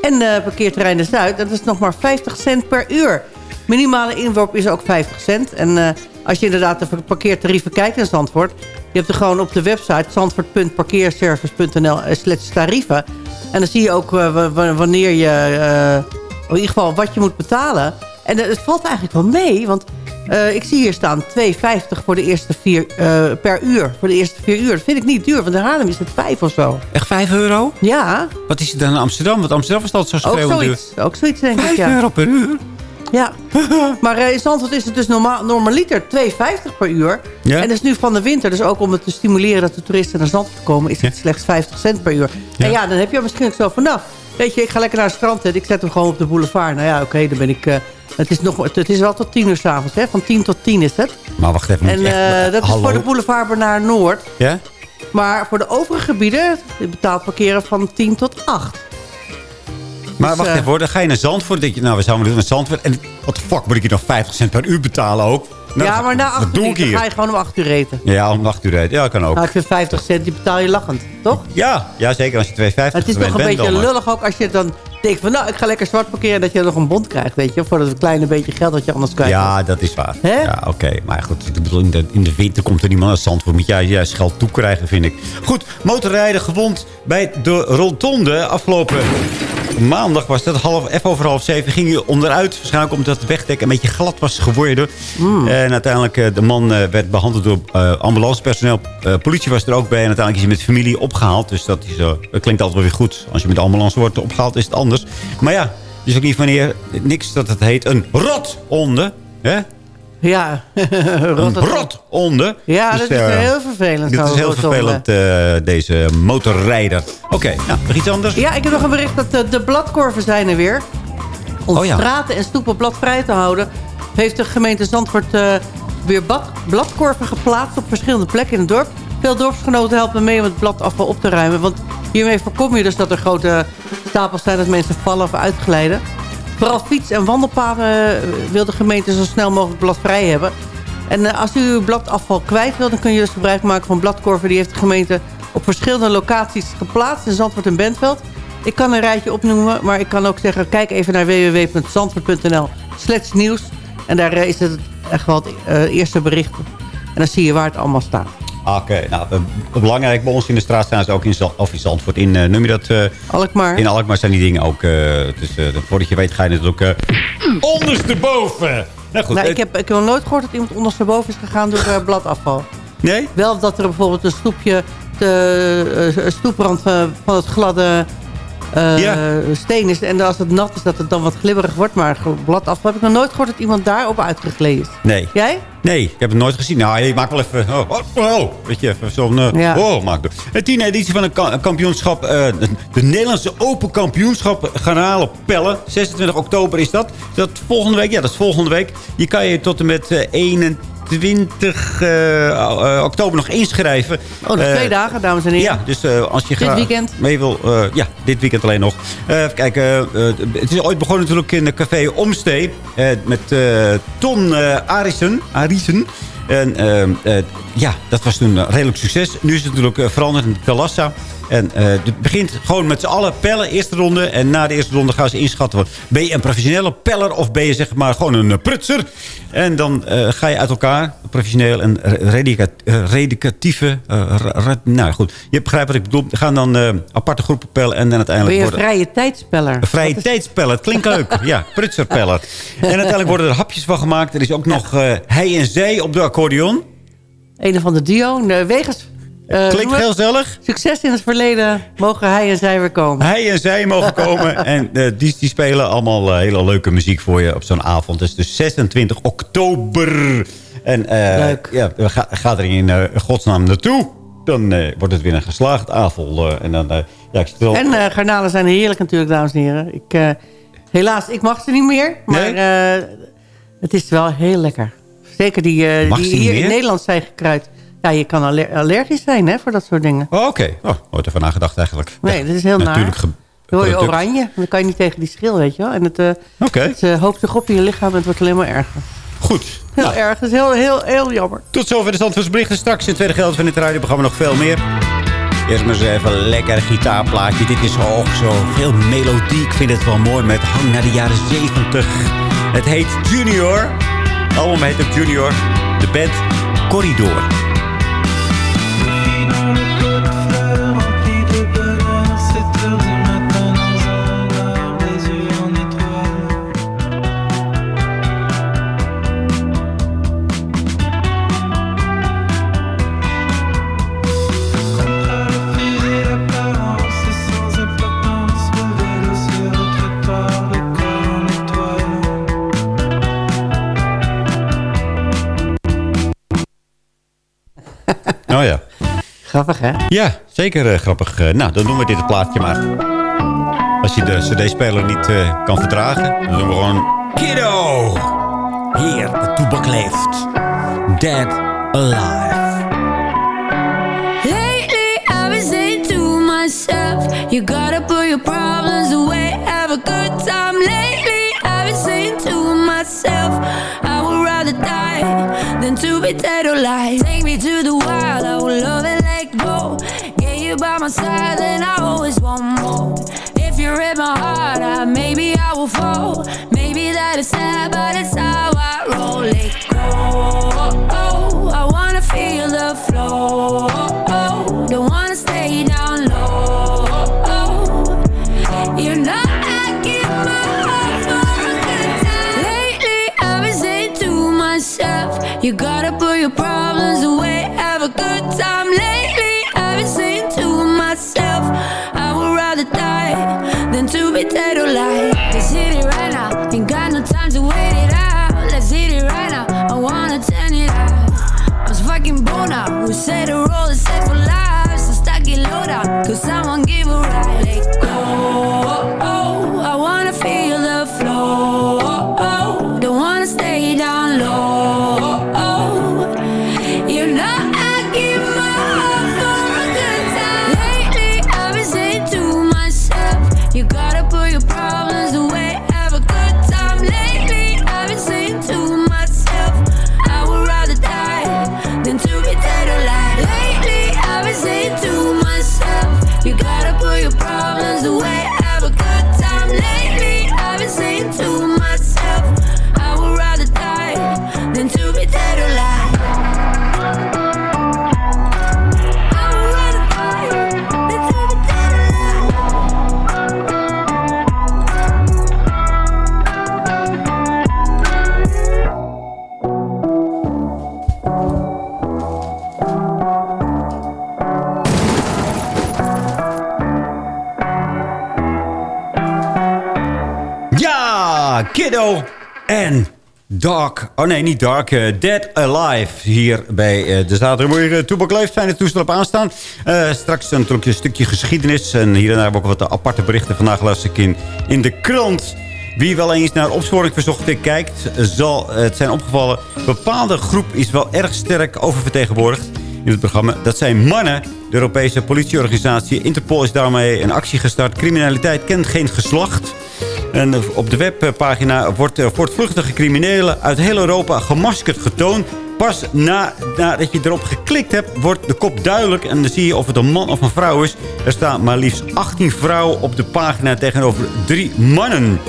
en parkeerterrein de Zuid. Dat is nog maar 50 cent per uur. Minimale inworp is ook 50 cent. En als je inderdaad de parkeertarieven kijkt in Zandvoort... je hebt er gewoon op de website zandvoort.parkeerservice.nl slash tarieven. En dan zie je ook wa- wa- wanneer je... in ieder geval wat je moet betalen. En het valt eigenlijk wel mee, want eh, ik zie hier staan 2,50 voor de eerste vier, eh, per uur. Voor de eerste vier uur. Dat vind ik niet duur, want in Haarlem is het 5 of zo. Echt 5 euro? Ja, Wat is het dan in Amsterdam? Want Amsterdam is altijd zo schreeuwend duur. Ook zoiets denk ik, 5 ja. euro per uur? Ja, [laughs] maar eh, in Zandvoort is het dus normaal, normaliter 2,50 per uur. Ja. En dat is nu van de winter, dus ook om het te stimuleren dat de toeristen naar Zandvoort komen, is het slechts 50 cent per uur. En ja, dan heb je er misschien ook zo vanaf. Weet je, ik ga lekker naar het strand en ik zet hem gewoon op de boulevard. Nou ja, oké, dan ben ik... het, is nog, het is wel tot 10 uur s'avonds, hè? Van 10 tot 10 is het. Maar wacht even. En echt- eh, dat is voor de boulevard naar Noord. Ja? Maar voor de overige gebieden betaalt parkeren van 10 tot 8. Maar Dus, wacht eh, even hoor, dan ga je naar Zandvoort. Denk je, nou, we zouden doen naar Zandvoort. En wat de fuck, moet ik hier nog 50 cent per uur betalen ook? Nou, ja, maar na 8 wat doe uur ga je gewoon om 8 uur eten. Ja, om 8 uur rijden. Ja, kan ook. Nou, ik vind 50 cent, die betaal je lachend, toch? Ja, ja, zeker als je 2,50 Het is toch een beetje lullig ook als je dan denkt van... nou, ik ga lekker zwart parkeren dat je nog een bond krijgt, weet je. Voor dat kleine beetje geld dat je anders kwijt Ja, dat is waar. Hè? Ja, oké. Maar goed, ik bedoel, in de, in de winter komt er niemand naar Zandvoort. Moet jij juist geld toekrijgen, vind ik. Goed, motorrijden gewond bij de rotonde. Afgelopen maandag was dat half, even over half zeven. Ging hij onderuit. Waarschijnlijk omdat het wegdek een beetje glad was geworden. En uiteindelijk, eh, de man eh, werd behandeld door eh, ambulancepersoneel. Politie was er ook bij. En uiteindelijk is hij met familie opgehaald. Dus dat, is, dat klinkt altijd wel weer goed. Als je met de ambulance wordt opgehaald, is het anders. Maar ja, dus ook niet wanneer niks dat het heet een rotonde. Hè? Ja, Een [laughs] rotonde. Ja, dat is eh, heel vervelend. Dit is heel rotonde. vervelend, eh, deze motorrijder. Oké, nou, nog iets anders? Ja, ik heb nog een bericht dat de, de bladkorven zijn er weer. Om Oh ja. straten en stoepen bladvrij te houden... heeft de gemeente Zandvoort eh, weer bad, bladkorven geplaatst... op verschillende plekken in het dorp. Veel dorpsgenoten helpen mee om het bladafval op te ruimen. Want hiermee voorkom je dus dat er grote stapels zijn... dat mensen vallen of uitglijden. Vooral fiets- en wandelpaden eh, wil de gemeente zo snel mogelijk bladvrij hebben. En eh, als u uw bladafval kwijt wilt... dan kun je dus gebruik maken van bladkorven. Die heeft de gemeente op verschillende locaties geplaatst... in Zandvoort en Bentveld. Ik kan een rijtje opnoemen, maar ik kan ook zeggen... kijk even naar www.zandvoort.nl slash nieuws. En daar eh, is het echt wel het eerste bericht. En dan zie je waar het allemaal staat. Oké, nou, eh, belangrijk bij ons in de straat staan ze ook in, of in Zandvoort. In, eh, noem je dat? eh, Alkmaar. in Alkmaar zijn die dingen ook... dus voordat je weet ga je natuurlijk uh, ondersteboven. Nou goed, nou, ik, heb, ik heb nog nooit gehoord dat iemand ondersteboven is gegaan door bladafval. Nee? Wel dat er bijvoorbeeld een stoepje, de stoeprand van het gladde eh, Ja. steen is. En als het nat is, dat het dan wat glibberig wordt. Maar bladafval heb ik nog nooit gehoord dat iemand daarop uitgegleden is. Nee. Jij? Nee, ik heb het nooit gezien. Nou, je maakt wel even... Oh, oh, oh, weet je, even zo'n... eh, Ja. Oh, maak door. De tiende editie van een ka- kampioenschap... eh, de, de Nederlandse Open Kampioenschap Garnalen op Pellen. 26 oktober is dat. Dat volgende week? Ja, dat is volgende week. Je kan je tot en met eh, 21 eh, eh, oktober nog inschrijven. Oh, nog Eh, twee dagen, dames en heren. Ja, dus als je Dit weekend? mee wil... ja, dit weekend alleen nog. Even kijken. het is ooit begonnen natuurlijk in de café Omstee. met Ton Arissen. Arissen. En ja, dat was toen een redelijk succes. Nu is het natuurlijk veranderd in de Talassa. En eh, het begint gewoon met z'n allen pellen, eerste ronde. En na de eerste ronde gaan ze inschatten. Ben je een professionele peller of ben je zeg maar gewoon een eh, prutser? En dan eh, ga je uit elkaar, professioneel en redica- redicatieve. nou goed, je begrijpt wat ik bedoel. Gaan dan aparte groepen pellen en dan Ben uiteindelijk je een vrije tijdspeller? Een vrije tijdspeller, het klinkt leuk. [laughs] Ja, prutserpeller. En uiteindelijk worden er hapjes van gemaakt. Er is ook nog hij en zij op de accordeon. Een van de duo. Nee, eh, Klinkt heel gezellig. Succes in het verleden. Mogen hij en zij weer komen. Hij en zij mogen [laughs] komen. En eh, die, die spelen allemaal eh, hele leuke muziek voor je op zo'n avond. Het is dus 26 oktober. En Leuk. Ja, ga, ga er in godsnaam naartoe. Dan wordt het weer een geslaagd avond. en dan, ja, ik stel... En garnalen zijn heerlijk natuurlijk, dames en heren. Ik, helaas, ik mag ze niet meer. Maar het is wel heel lekker. Zeker die, die hier meer? in Nederland zijn gekruid. Ja, je kan aller- allergisch zijn hè, voor dat soort dingen. Oh, Oké, oh, nooit ervan nagedacht eigenlijk. Nee, dat is heel Natuurlijk naar. Dan word je oranje. Dan kan je niet tegen die schil, weet je wel. En het, Oké. het eh, hoopt zich op in je lichaam en het wordt alleen maar erger. Goed. Heel Nou, erg. Dat is heel, heel, heel jammer. Tot zover de Zandvoorts berichten. Straks in het tweede gedeelte van dit radioprogramma nog veel meer. Eerst maar eens even een lekker gitaarplaatje. Dit is ook zo veel melodie. Ik vind het wel mooi met hang naar de jaren 70. Het heet Junior. Het album heet ook Junior. De band Corridor. Grappig, hè? Ja, zeker eh, grappig. Eh, nou, dan doen we dit het plaatje maar. Als je de cd-speler niet eh, kan verdragen, dan doen we gewoon... Kiddo! Hier, de toebak leeft. Dead Alive. Lately, I've been saying to myself, you gotta put your problems away, have a good time. Lately, I've been saying to myself, I would rather die than to be dead alive. Side, then I always want more. If you rip my heart out, maybe I will fall. Maybe that is sad, Dark. Oh nee, niet Dark. eh, Dead Alive. Hier bij eh, de zaterdagmorgen Toebak Leeft. Fijne toestel op aanstaan. Eh, straks een, stukje geschiedenis. En hier en daar hebben we ook wat aparte berichten. Vandaag las ik in, in de krant. Wie wel eens naar opsporing verzocht kijkt, zal het zijn opgevallen. Een bepaalde groep is wel erg sterk oververtegenwoordigd in het programma. Dat zijn mannen. De Europese politieorganisatie Interpol is daarmee een actie gestart. Criminaliteit kent geen geslacht. En op de webpagina wordt eh, voortvluchtige criminelen uit heel Europa gemaskerd getoond. Pas na, nadat je erop geklikt hebt, wordt de kop duidelijk. En dan zie je of het een man of een vrouw is. Er staan maar liefst 18 vrouwen op de pagina tegenover drie mannen.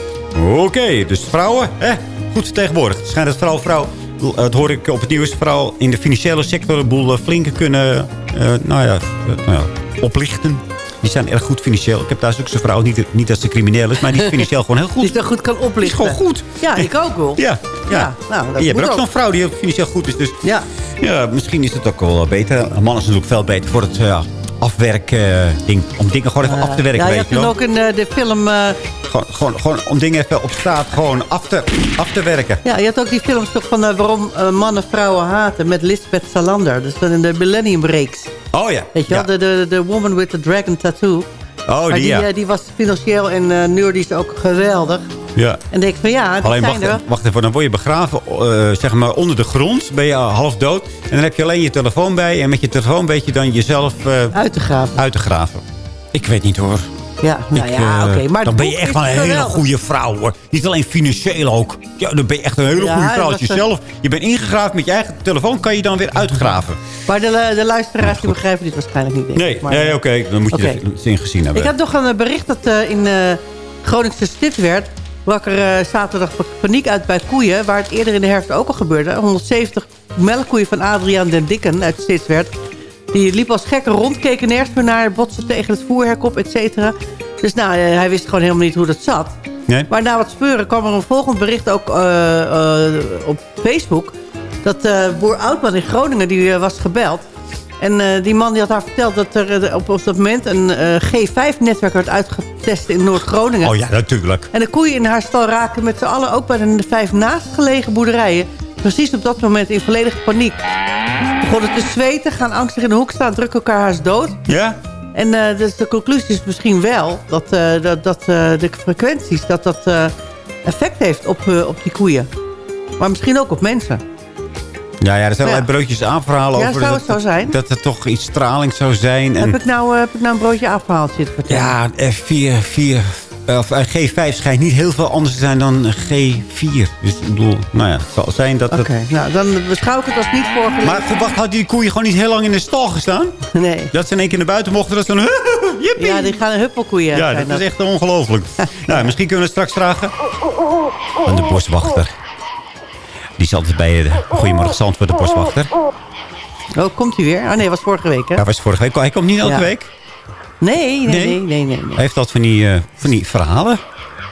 Oké, dus vrouwen, hè? goed vertegenwoordigd. Schijnt dat vrouw, vrouw, dat hoor ik op het nieuws, vrouw in de financiële sector de boel eh, flink kunnen eh, nou ja, nou ja, oplichten. Die zijn erg goed financieel. Ik heb thuis ook zo'n vrouw, niet, niet dat ze crimineel is, maar die is [laughs] financieel gewoon heel goed. Die dat goed kan oplichten. Die is gewoon goed. Ja, ik ook wel. Ja, ja. nou, dat je hebt ook zo'n vrouw die financieel goed is. Dus ja. ja, misschien is het ook wel beter. Een man is natuurlijk veel beter voor het ja, afwerken ding. Om dingen gewoon even af te werken, Ja, je hebt ook in eh, de film... eh, Gewoon, gewoon, gewoon om dingen even op straat gewoon af te, af te werken. ja, je hebt ook die films toch van eh, waarom eh, mannen vrouwen haten... met Lisbeth Salander. Dus dan in de Millennium Breaks. Oh ja. Weet je wel, Ja. de, de, de Woman with the Dragon Tattoo. Oh, die, die, ja. eh, die was financieel en uh, nerdisch ook geweldig. ja. En denk ik van ja, Alleen zijn wacht, er. wacht even, dan word je begraven eh, zeg maar onder de grond. Ben je al half dood. En dan heb je alleen je telefoon bij. En met je telefoon weet je dan jezelf... uit te graven. Uit te graven. Ik weet niet hoor. Ja, nou ja, eh, oké. maar dan ben je echt wel een hele goede vrouw, hoor. Niet alleen financieel ook. Ja, dan ben je echt een hele Ja, goede vrouw. Als was je een- zelf... Je bent ingegraven met je eigen telefoon, kan je dan weer uitgraven. Maar de, de luisteraars die begrijpen dit waarschijnlijk niet. Nee, Maar, nee oké. Dan moet je Oké. het zin gezien hebben. Ik heb nog een eh, bericht dat eh, in eh Groningse Stitwerd... brak er eh, zaterdag paniek uit bij koeien... waar het eerder in de herfst ook al gebeurde. 170 melkkoeien van Adriaan den Dikken uit Stitwerd... die liepen als gekken rond, keken nergens meer naar... botsen tegen het voerhek op, et cetera. Dus nou, eh, hij wist gewoon helemaal niet hoe dat zat. Nee? Maar na wat speuren kwam er een volgend bericht ook eh, eh, op Facebook... dat eh, boer Oudman in Groningen die was gebeld... En die man die had haar verteld dat er op, op dat moment een eh, G5-netwerk werd uitgetest in Noord-Groningen. Oh ja, natuurlijk. En de koeien in haar stal raakten met z'n allen ook bij de vijf naastgelegen boerderijen. Precies op dat moment in volledige paniek. Begonnen te zweten, gaan angstig in de hoek staan, drukken elkaar haast dood. Ja? En eh, dus de conclusie is misschien wel dat, eh, dat, dat eh, de frequenties dat dat effect heeft op, op die koeien. Maar misschien ook op mensen. Ja, ja, er zijn Ja. allerlei broodjes aanverhalen Ja, over zou dat, het zo zijn? dat er toch iets straling zou zijn. En, Heb, ik nou, heb ik nou een broodje afgehaald zitten vertellen? ja, F4, 4, of eh, G5 schijnt niet heel veel anders te zijn dan G4. Dus ik bedoel, nou ja, het zal zijn dat Oké, het... nou dan beschouw ik het als niet voorgelegd. Maar goed, wacht, hadden die koeien gewoon niet heel lang in de stal gestaan? Nee. Dat ze in één keer naar buiten mochten, dat ze dan... [laughs] Jippie! Ja, die gaan een huppelkoeien. Ja, dat is echt ongelooflijk. [laughs] nou, misschien kunnen we het straks vragen aan de boswachter. Die is altijd bij de Goedemorgen Zandvoort, de boswachter. Oh, komt hij weer? Oh nee, was vorige week, hè? Hij was vorige week. Hij komt niet elke Ja. week. Nee, nee, Nee? nee, nee. Hij heeft altijd van die, eh, van die verhalen.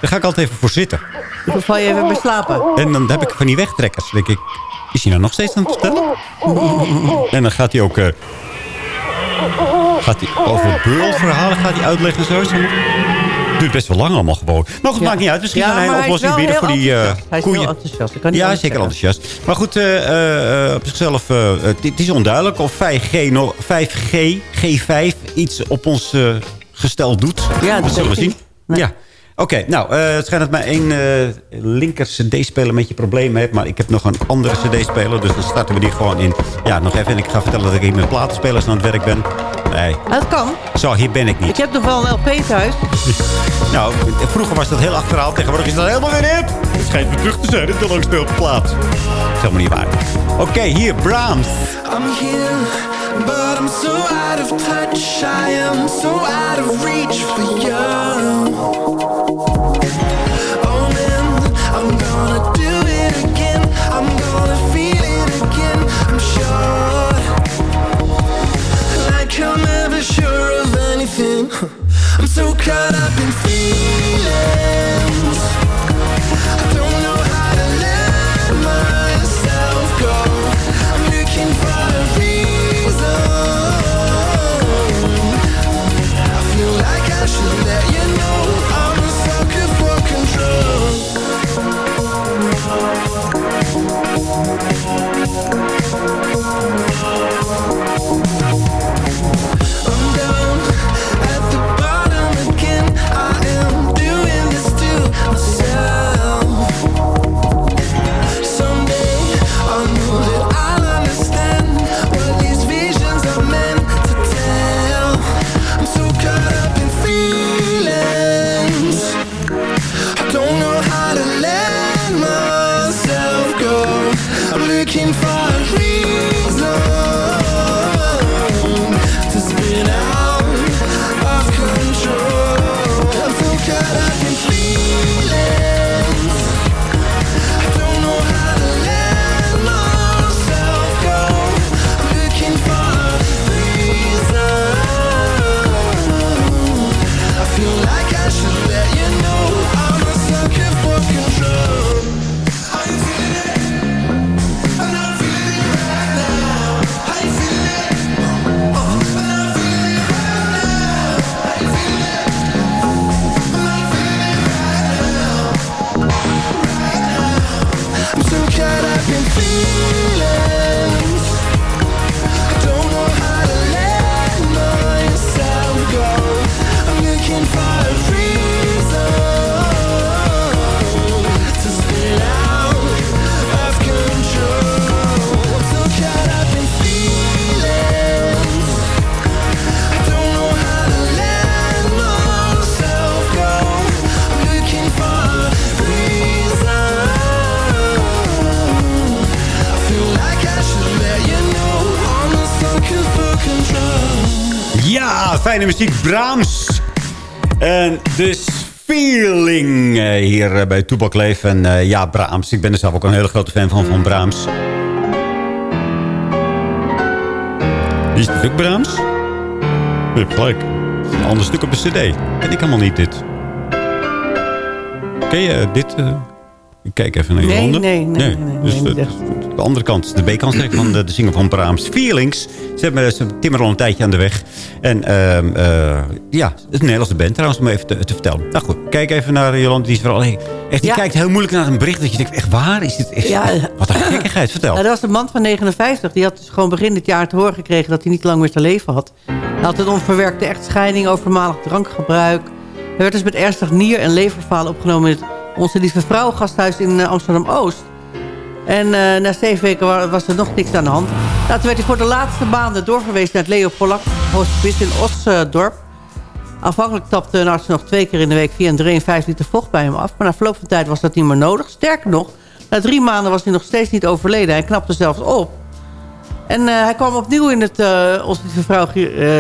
Daar ga ik altijd even voor zitten. Dan val je even bij slapen. En dan heb ik van die wegtrekkers. Denk ik, is hij nou nog steeds aan het vertellen? En dan gaat hij ook... eh, gaat hij over beurlverhalen gaat hij uitleggen en zo. Duurt best wel lang allemaal gewoon. Maar goed, Ja. maakt niet uit. Misschien Ja, kan hij maar een oplossing bieden voor die enthousiast. Hij is koeien. heel enthousiast. Ik kan niet Ja, zeker zeggen. enthousiast. Maar goed, eh, eh, op zichzelf, het het is onduidelijk of 5G, nog, 5G, G5 iets op ons gestel doet. Ja, dat zullen we zien. Ja. Oké, nou, eh, het schijnt dat maar één eh, linker cd-speler met je problemen heeft. Maar ik heb nog een andere cd-speler. Dus dan starten we die gewoon in. Ja, nog even. En ik ga vertellen dat ik hier met platenspelers aan het werk ben. Nee, Dat kan. zo, hier ben ik niet. Ik heb nog wel een LP thuis. [laughs] Nou, vroeger was dat heel achterhaald. Tegenwoordig is dat helemaal weer hip. Het schijnt weer terug te zijn. Het lang speelt plaat. Dat is helemaal niet waar. Oké, hier, Brahms. I'm here, but I'm so out of touch. I am so out of reach for you. So caught up in feelings. Fijne muziek. Brahms. En dus feeling eh, hier eh, bij Toebak Leef. En eh, ja, Brahms. Ik ben er zelf ook een hele grote fan van, van Brahms. Is het ook Brahms? Je hebt gelijk. Een ander stuk op de cd. Ken ik helemaal niet dit. Ken je dit? Ik kijk even naar je Nee, handen. nee, nee, nee, nee, dus nee, de, andere kant, de B-kant van de, de single van Brahms. Feelings. Ze hebben ze timmeren al een tijdje aan de weg. En ehm, eh, ja, het is een Nederlandse band trouwens, om even te, te vertellen. Nou goed, kijk even naar Jolande. Die is vooral hey, echt, die Ja. kijkt heel moeilijk naar een bericht. Dat je denkt, echt waar? Is dit echt, Ja. Wat een gekkigheid. Vertel. Nou, dat was een man van 59. Die had dus gewoon begin dit jaar te horen gekregen dat hij niet lang meer te leven had. Hij had een onverwerkte echtscheiding, overmalig drankgebruik. Hij werd dus met ernstig nier- en leverfalen opgenomen in het Onze Lieve Vrouw gasthuis in eh, Amsterdam-Oost. En eh, na zeven weken wa- was er nog niks aan de hand. Nou, toen werd hij voor de laatste maanden doorverwezen naar het Leo Polak Hospice in Osdorp. Aanvankelijk tapte een arts nog twee keer in de week 4 en 3 en 5 liter vocht bij hem af. Maar na verloop van tijd was dat niet meer nodig. Sterker nog, na drie maanden was hij nog steeds niet overleden. Hij knapte zelfs op. En eh, hij kwam opnieuw in het uh, Vrouw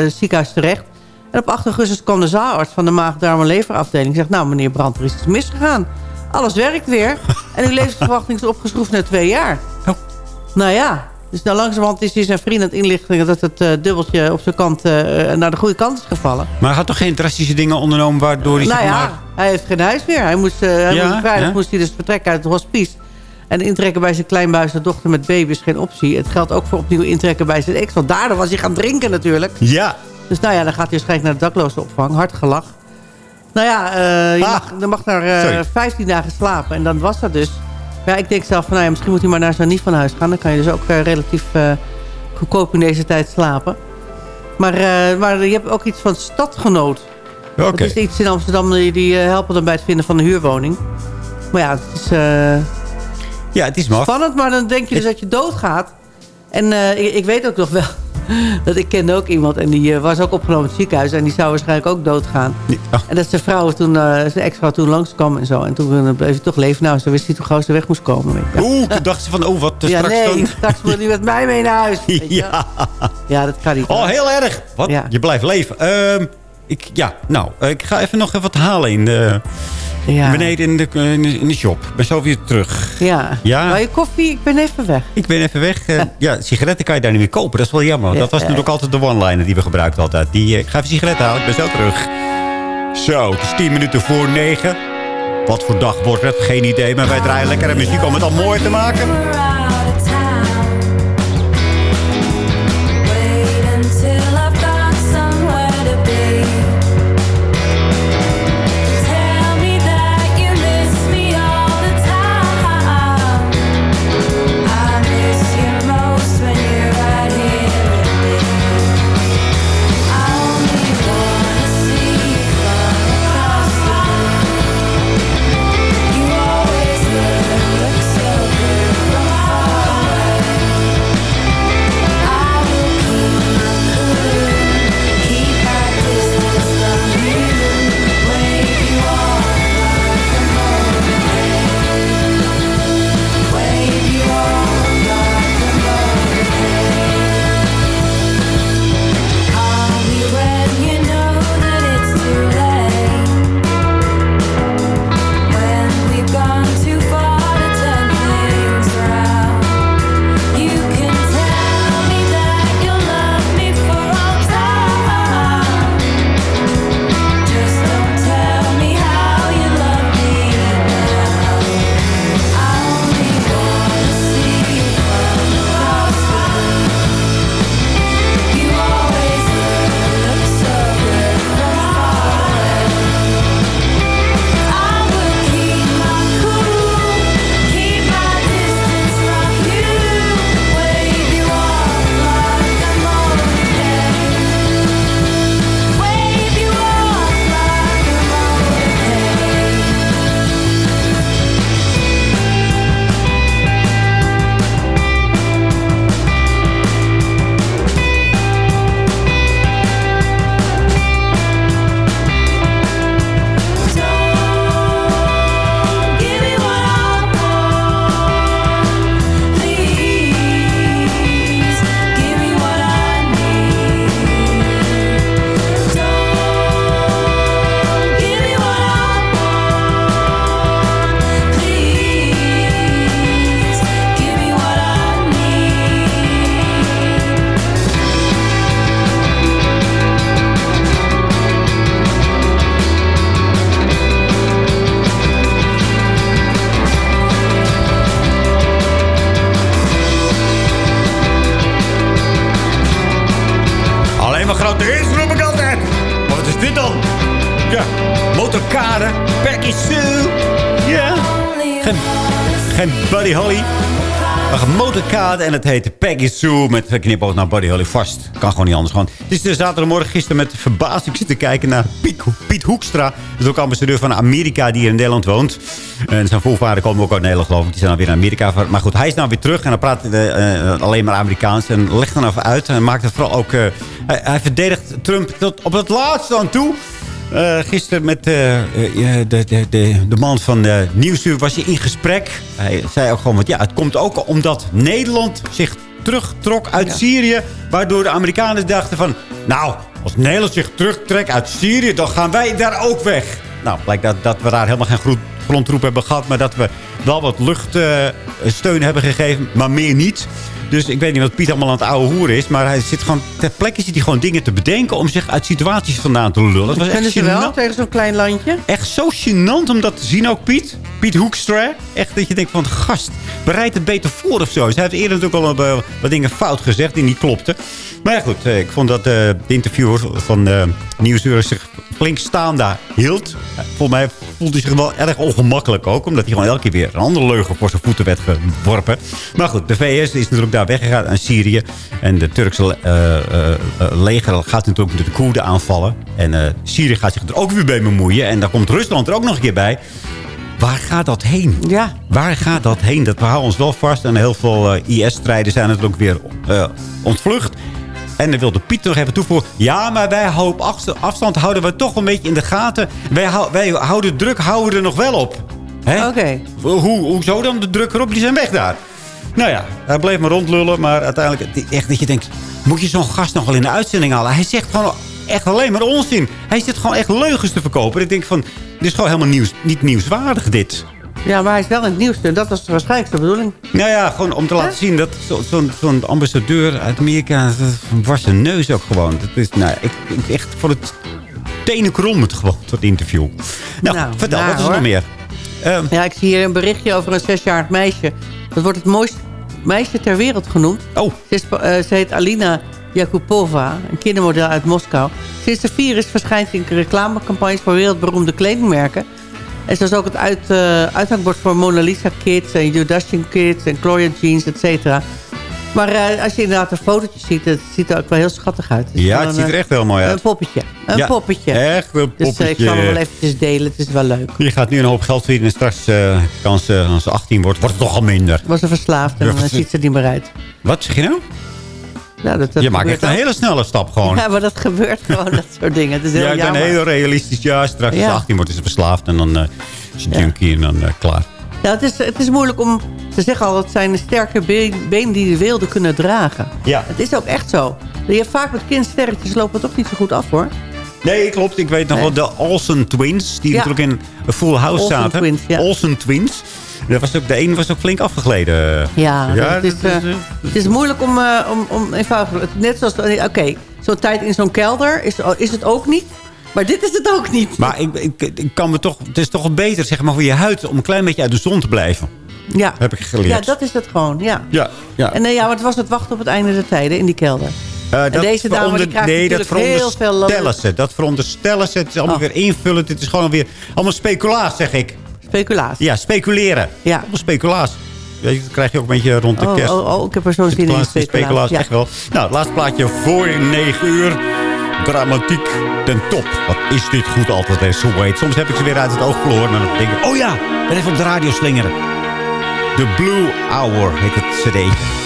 ziekenhuis terecht. En op 8 augustus kwam de zaalarts van de maag darm en leverafdeling. Zegt, nou meneer Brandt, er is iets misgegaan. Alles werkt weer. En uw levensverwachting is opgeschroefd naar twee jaar. Nou ja, dus nou langzamerhand is hij zijn vriend aan het inlichten... dat het eh, dubbeltje op zijn kant eh, naar de goede kant is gevallen. Maar hij had toch geen drastische dingen ondernomen waardoor hij Nou ja, hij heeft geen huis meer. Hij moest, eh, hij moest, vrijdag ja. moest hij dus vertrekken uit het hospice. En intrekken bij zijn kleinbuis dochter met baby is geen optie. Het geldt ook voor opnieuw intrekken bij zijn ex. Want daardoor was hij gaan drinken natuurlijk. Ja. Dus nou ja, dan gaat hij waarschijnlijk naar de daklozenopvang. Hard gelach. Nou ja, eh, je, Ah. mag, je mag daar eh, Sorry. 15 dagen slapen. En dan was dat dus. Maar ja, ik denk zelf van, nou ja, misschien moet hij maar naar zijn niet van huis gaan. Dan kan je dus ook eh, relatief eh, goedkoop in deze tijd slapen. Maar, eh, maar je hebt ook iets van stadgenoot. Oké. Dat is iets in Amsterdam, die, die eh, helpen dan bij het vinden van een huurwoning. Maar ja, het is eh, Ja, het is maf. spannend, maar dan denk je dus dat je doodgaat. En eh, ik, ik weet ook nog wel [laughs] dat ik kende ook iemand en die eh, was ook opgenomen in het ziekenhuis. En die zou waarschijnlijk ook doodgaan. En dat zijn vrouw toen, eh, zijn ex-vrouw toen langskwam en zo. En toen bleef hij toch leven. Nou, zo wist hij toch gauw zijn weg moest komen. Weet je. Oeh, toen dacht ze van, oh, wat eh, ja, straks nee, dan... straks moet hij met mij mee naar huis. weet je. [laughs] Ja. ja, dat kan niet. Oh, heel erg. Wat? Je blijft leven. Ehm, ik, ja, nou, eh, ik ga even nog even wat halen in de, Ja. beneden in de, in de, in de shop. Ik ben zo weer terug. Ja. Ja. Wil je koffie? Ik ben even weg. Ik ben even weg. Eh, ja, sigaretten kan je daar niet meer kopen. Dat is wel jammer. Dat was natuurlijk altijd de one-liner die we gebruikten altijd. Die, eh, ik ga even sigaretten halen. Ik ben zo terug. Zo, het is 10 minuten voor 9. Wat voor dag wordt het? Geen idee. Maar wij draaien lekkere muziek om het al mooi te maken. Buddy Holly. Een motorkade en het heet Peggy Sue met knipoog naar Buddy Holly vast. Kan gewoon niet anders. Gewoon. Het is de zaterdagmorgen gisteren met verbazing zitten kijken naar Piet, Piet Hoekstra. Dat is ook ambassadeur van Amerika die hier in Nederland woont. En zijn voorvader komen ook uit Nederland geloof ik. Die zijn dan weer in Amerika. Maar goed, hij is nou weer terug en hij praat eh, eh, alleen maar Amerikaans. En legt dan even uit. En maakt het vooral ook... eh, hij, hij verdedigt Trump tot op het laatste aan toe. Eh, gisteren met eh, de, de, de, de man van uh, Nieuwsuur was hij in gesprek. Hij zei ook gewoon, want ja, het komt ook omdat Nederland zich terugtrok uit Syrië. Waardoor de Amerikanen dachten van, nou, als Nederland zich terugtrekt uit Syrië, dan gaan wij daar ook weg. Nou, blijkt dat, dat we daar helemaal geen grond, grondtroep hebben gehad, maar dat we wel wat luchtsteun hebben gegeven, maar meer niet. Dus ik weet niet wat Piet allemaal aan het oude hoer is. Maar hij zit gewoon, ter plekke zit hij gewoon dingen te bedenken... om zich uit situaties vandaan te lullen. Dat was echt ze wel tegen zo'n klein landje? Echt zo gênant om dat te zien ook, Piet. Piet Hoekstra. Echt dat je denkt van, gast, bereid het beter voor of zo. Dus hij heeft eerder natuurlijk al eh, wat dingen fout gezegd die niet klopten. Maar ja, goed, eh, ik vond dat eh, de interviewer van uh, Nieuwsuur zich flink staande hield. Volgens mij voelde hij zich wel erg ongemakkelijk ook. Omdat hij gewoon elke keer weer een andere leugen voor zijn voeten werd geworpen. Maar goed, de VS is natuurlijk daar weggegaan aan Syrië. En de Turkse uh, uh, leger gaat natuurlijk de Koerden aanvallen. En Syrië gaat zich er ook weer bij bemoeien. En dan komt Rusland er ook nog een keer bij. Waar gaat dat heen? Ja. Waar gaat dat heen? Dat we houden ons wel vast. En heel veel IS-strijders zijn natuurlijk weer ontvlucht. En dan wilde Piet nog even toevoegen. Ja, maar wij op afstand houden we toch een beetje in de gaten. Wij, hou, wij houden druk, houden er nog wel op. Oké. Okay. Hoe, hoezo dan de druk erop? Die zijn weg daar. Nou ja, hij bleef maar rondlullen. Maar uiteindelijk, echt dat je denkt... Moet je zo'n gast nog wel in de uitzending halen? Hij zegt gewoon echt alleen maar onzin. Hij zit gewoon echt leugens te verkopen. Ik denk van, dit is gewoon helemaal nieuws, niet nieuwswaardig dit. Ja, maar hij is wel in het nieuws. Dat was waarschijnlijk de bedoeling. Nou ja, gewoon om te laten zien dat zo'n zo zo ambassadeur uit Amerika... was zijn neus ook gewoon. Dat is, nou, ik, ik echt voor het tenen krommend gewoon, tot interview. Nou, nou vertel, nou, wat is er nog meer? Um, ja, ik zie hier een berichtje over een zesjarig meisje. Dat wordt het mooiste meisje ter wereld genoemd. Oh. Ze, is, uh, ze heet Alina Yakupova, een kindermodel uit Moskou. Sinds de vier is verschijnt in reclamecampagnes voor wereldberoemde kledingmerken. En ze is ook het uit, uh, uithangbord voor Mona Lisa Kids en Kardashian Kids en Gloria Jeans, et cetera. Maar uh, als je inderdaad een fotootje ziet, het ziet er ook wel heel schattig uit. Het ja, het ziet er echt heel mooi uit. Een poppetje. Een ja, poppetje. Echt een poppetje. Dus uh, ik zal hem wel eventjes delen. Het is wel leuk. Je gaat nu een hoop geld verdienen. En straks, uh, als, ze, als ze 18 wordt, wordt het toch al minder. Was ze verslaafd en dan ziet ze niet meer uit. Wat zeg je nou? Ja, dat, dat je maakt echt een hele snelle stap gewoon. [laughs] Ja, maar dat gebeurt gewoon, dat soort dingen. Het is heel ja, ik ben heel realistisch. Ja, straks als Ja. ze 18 wordt, is ze verslaafd. En dan is ze junkie en dan klaar. Ja, het, is, het is moeilijk om te zeggen al, het zijn de sterke be- benen die de wilde kunnen dragen. Ja. Het is ook echt zo. Je hebt vaak met kindsterretjes lopen toch niet zo goed af hoor. Nee, klopt. Ik weet nog wel de Olsen Twins. Die Ja. natuurlijk in een Full House Olsen zaten. Twins, ja. Olsen Twins. Dat was ook, de een was ook flink afgegleden. Ja, het, is, dat eh, het is moeilijk om, eh, om, om eenvoudig... het- Net zoals... Oké, zo'n tijd in zo'n kelder is, is het ook niet. Maar dit is het ook niet. Maar ik, ik, ik kan me toch, het is toch beter zeg maar, voor je huid om een klein beetje uit de zon te blijven. Ja. Heb ik geleerd. Ja, dat is het gewoon, ja. Ja, ja. En eh, ja, maar het was het wachten op het einde der tijden in die kelder. Eh, en deze dame die krijgt nee, dat natuurlijk heel veel... veronderstellen ze. Dat veronderstellen ze. Het is allemaal Oh. weer invullen. Het is gewoon weer allemaal speculaas, zeg ik. Speculaas. Ja, speculeren. Ja. Allemaal speculaas. Weet je, dat krijg je ook een beetje rond de Oh, kerst. oh, oh, ik heb er zo'n zin in, Speculaas, speculaas. speculaas, Ja. echt wel. Nou, het laatste plaatje voor 9 uur. Dramatiek ten top. Wat is dit goed altijd, hè? Zo heet. Soms heb ik ze weer uit het oog verloren. En dan denk ik, oh ja, even op de radio slingeren. The Blue Hour heet het cd.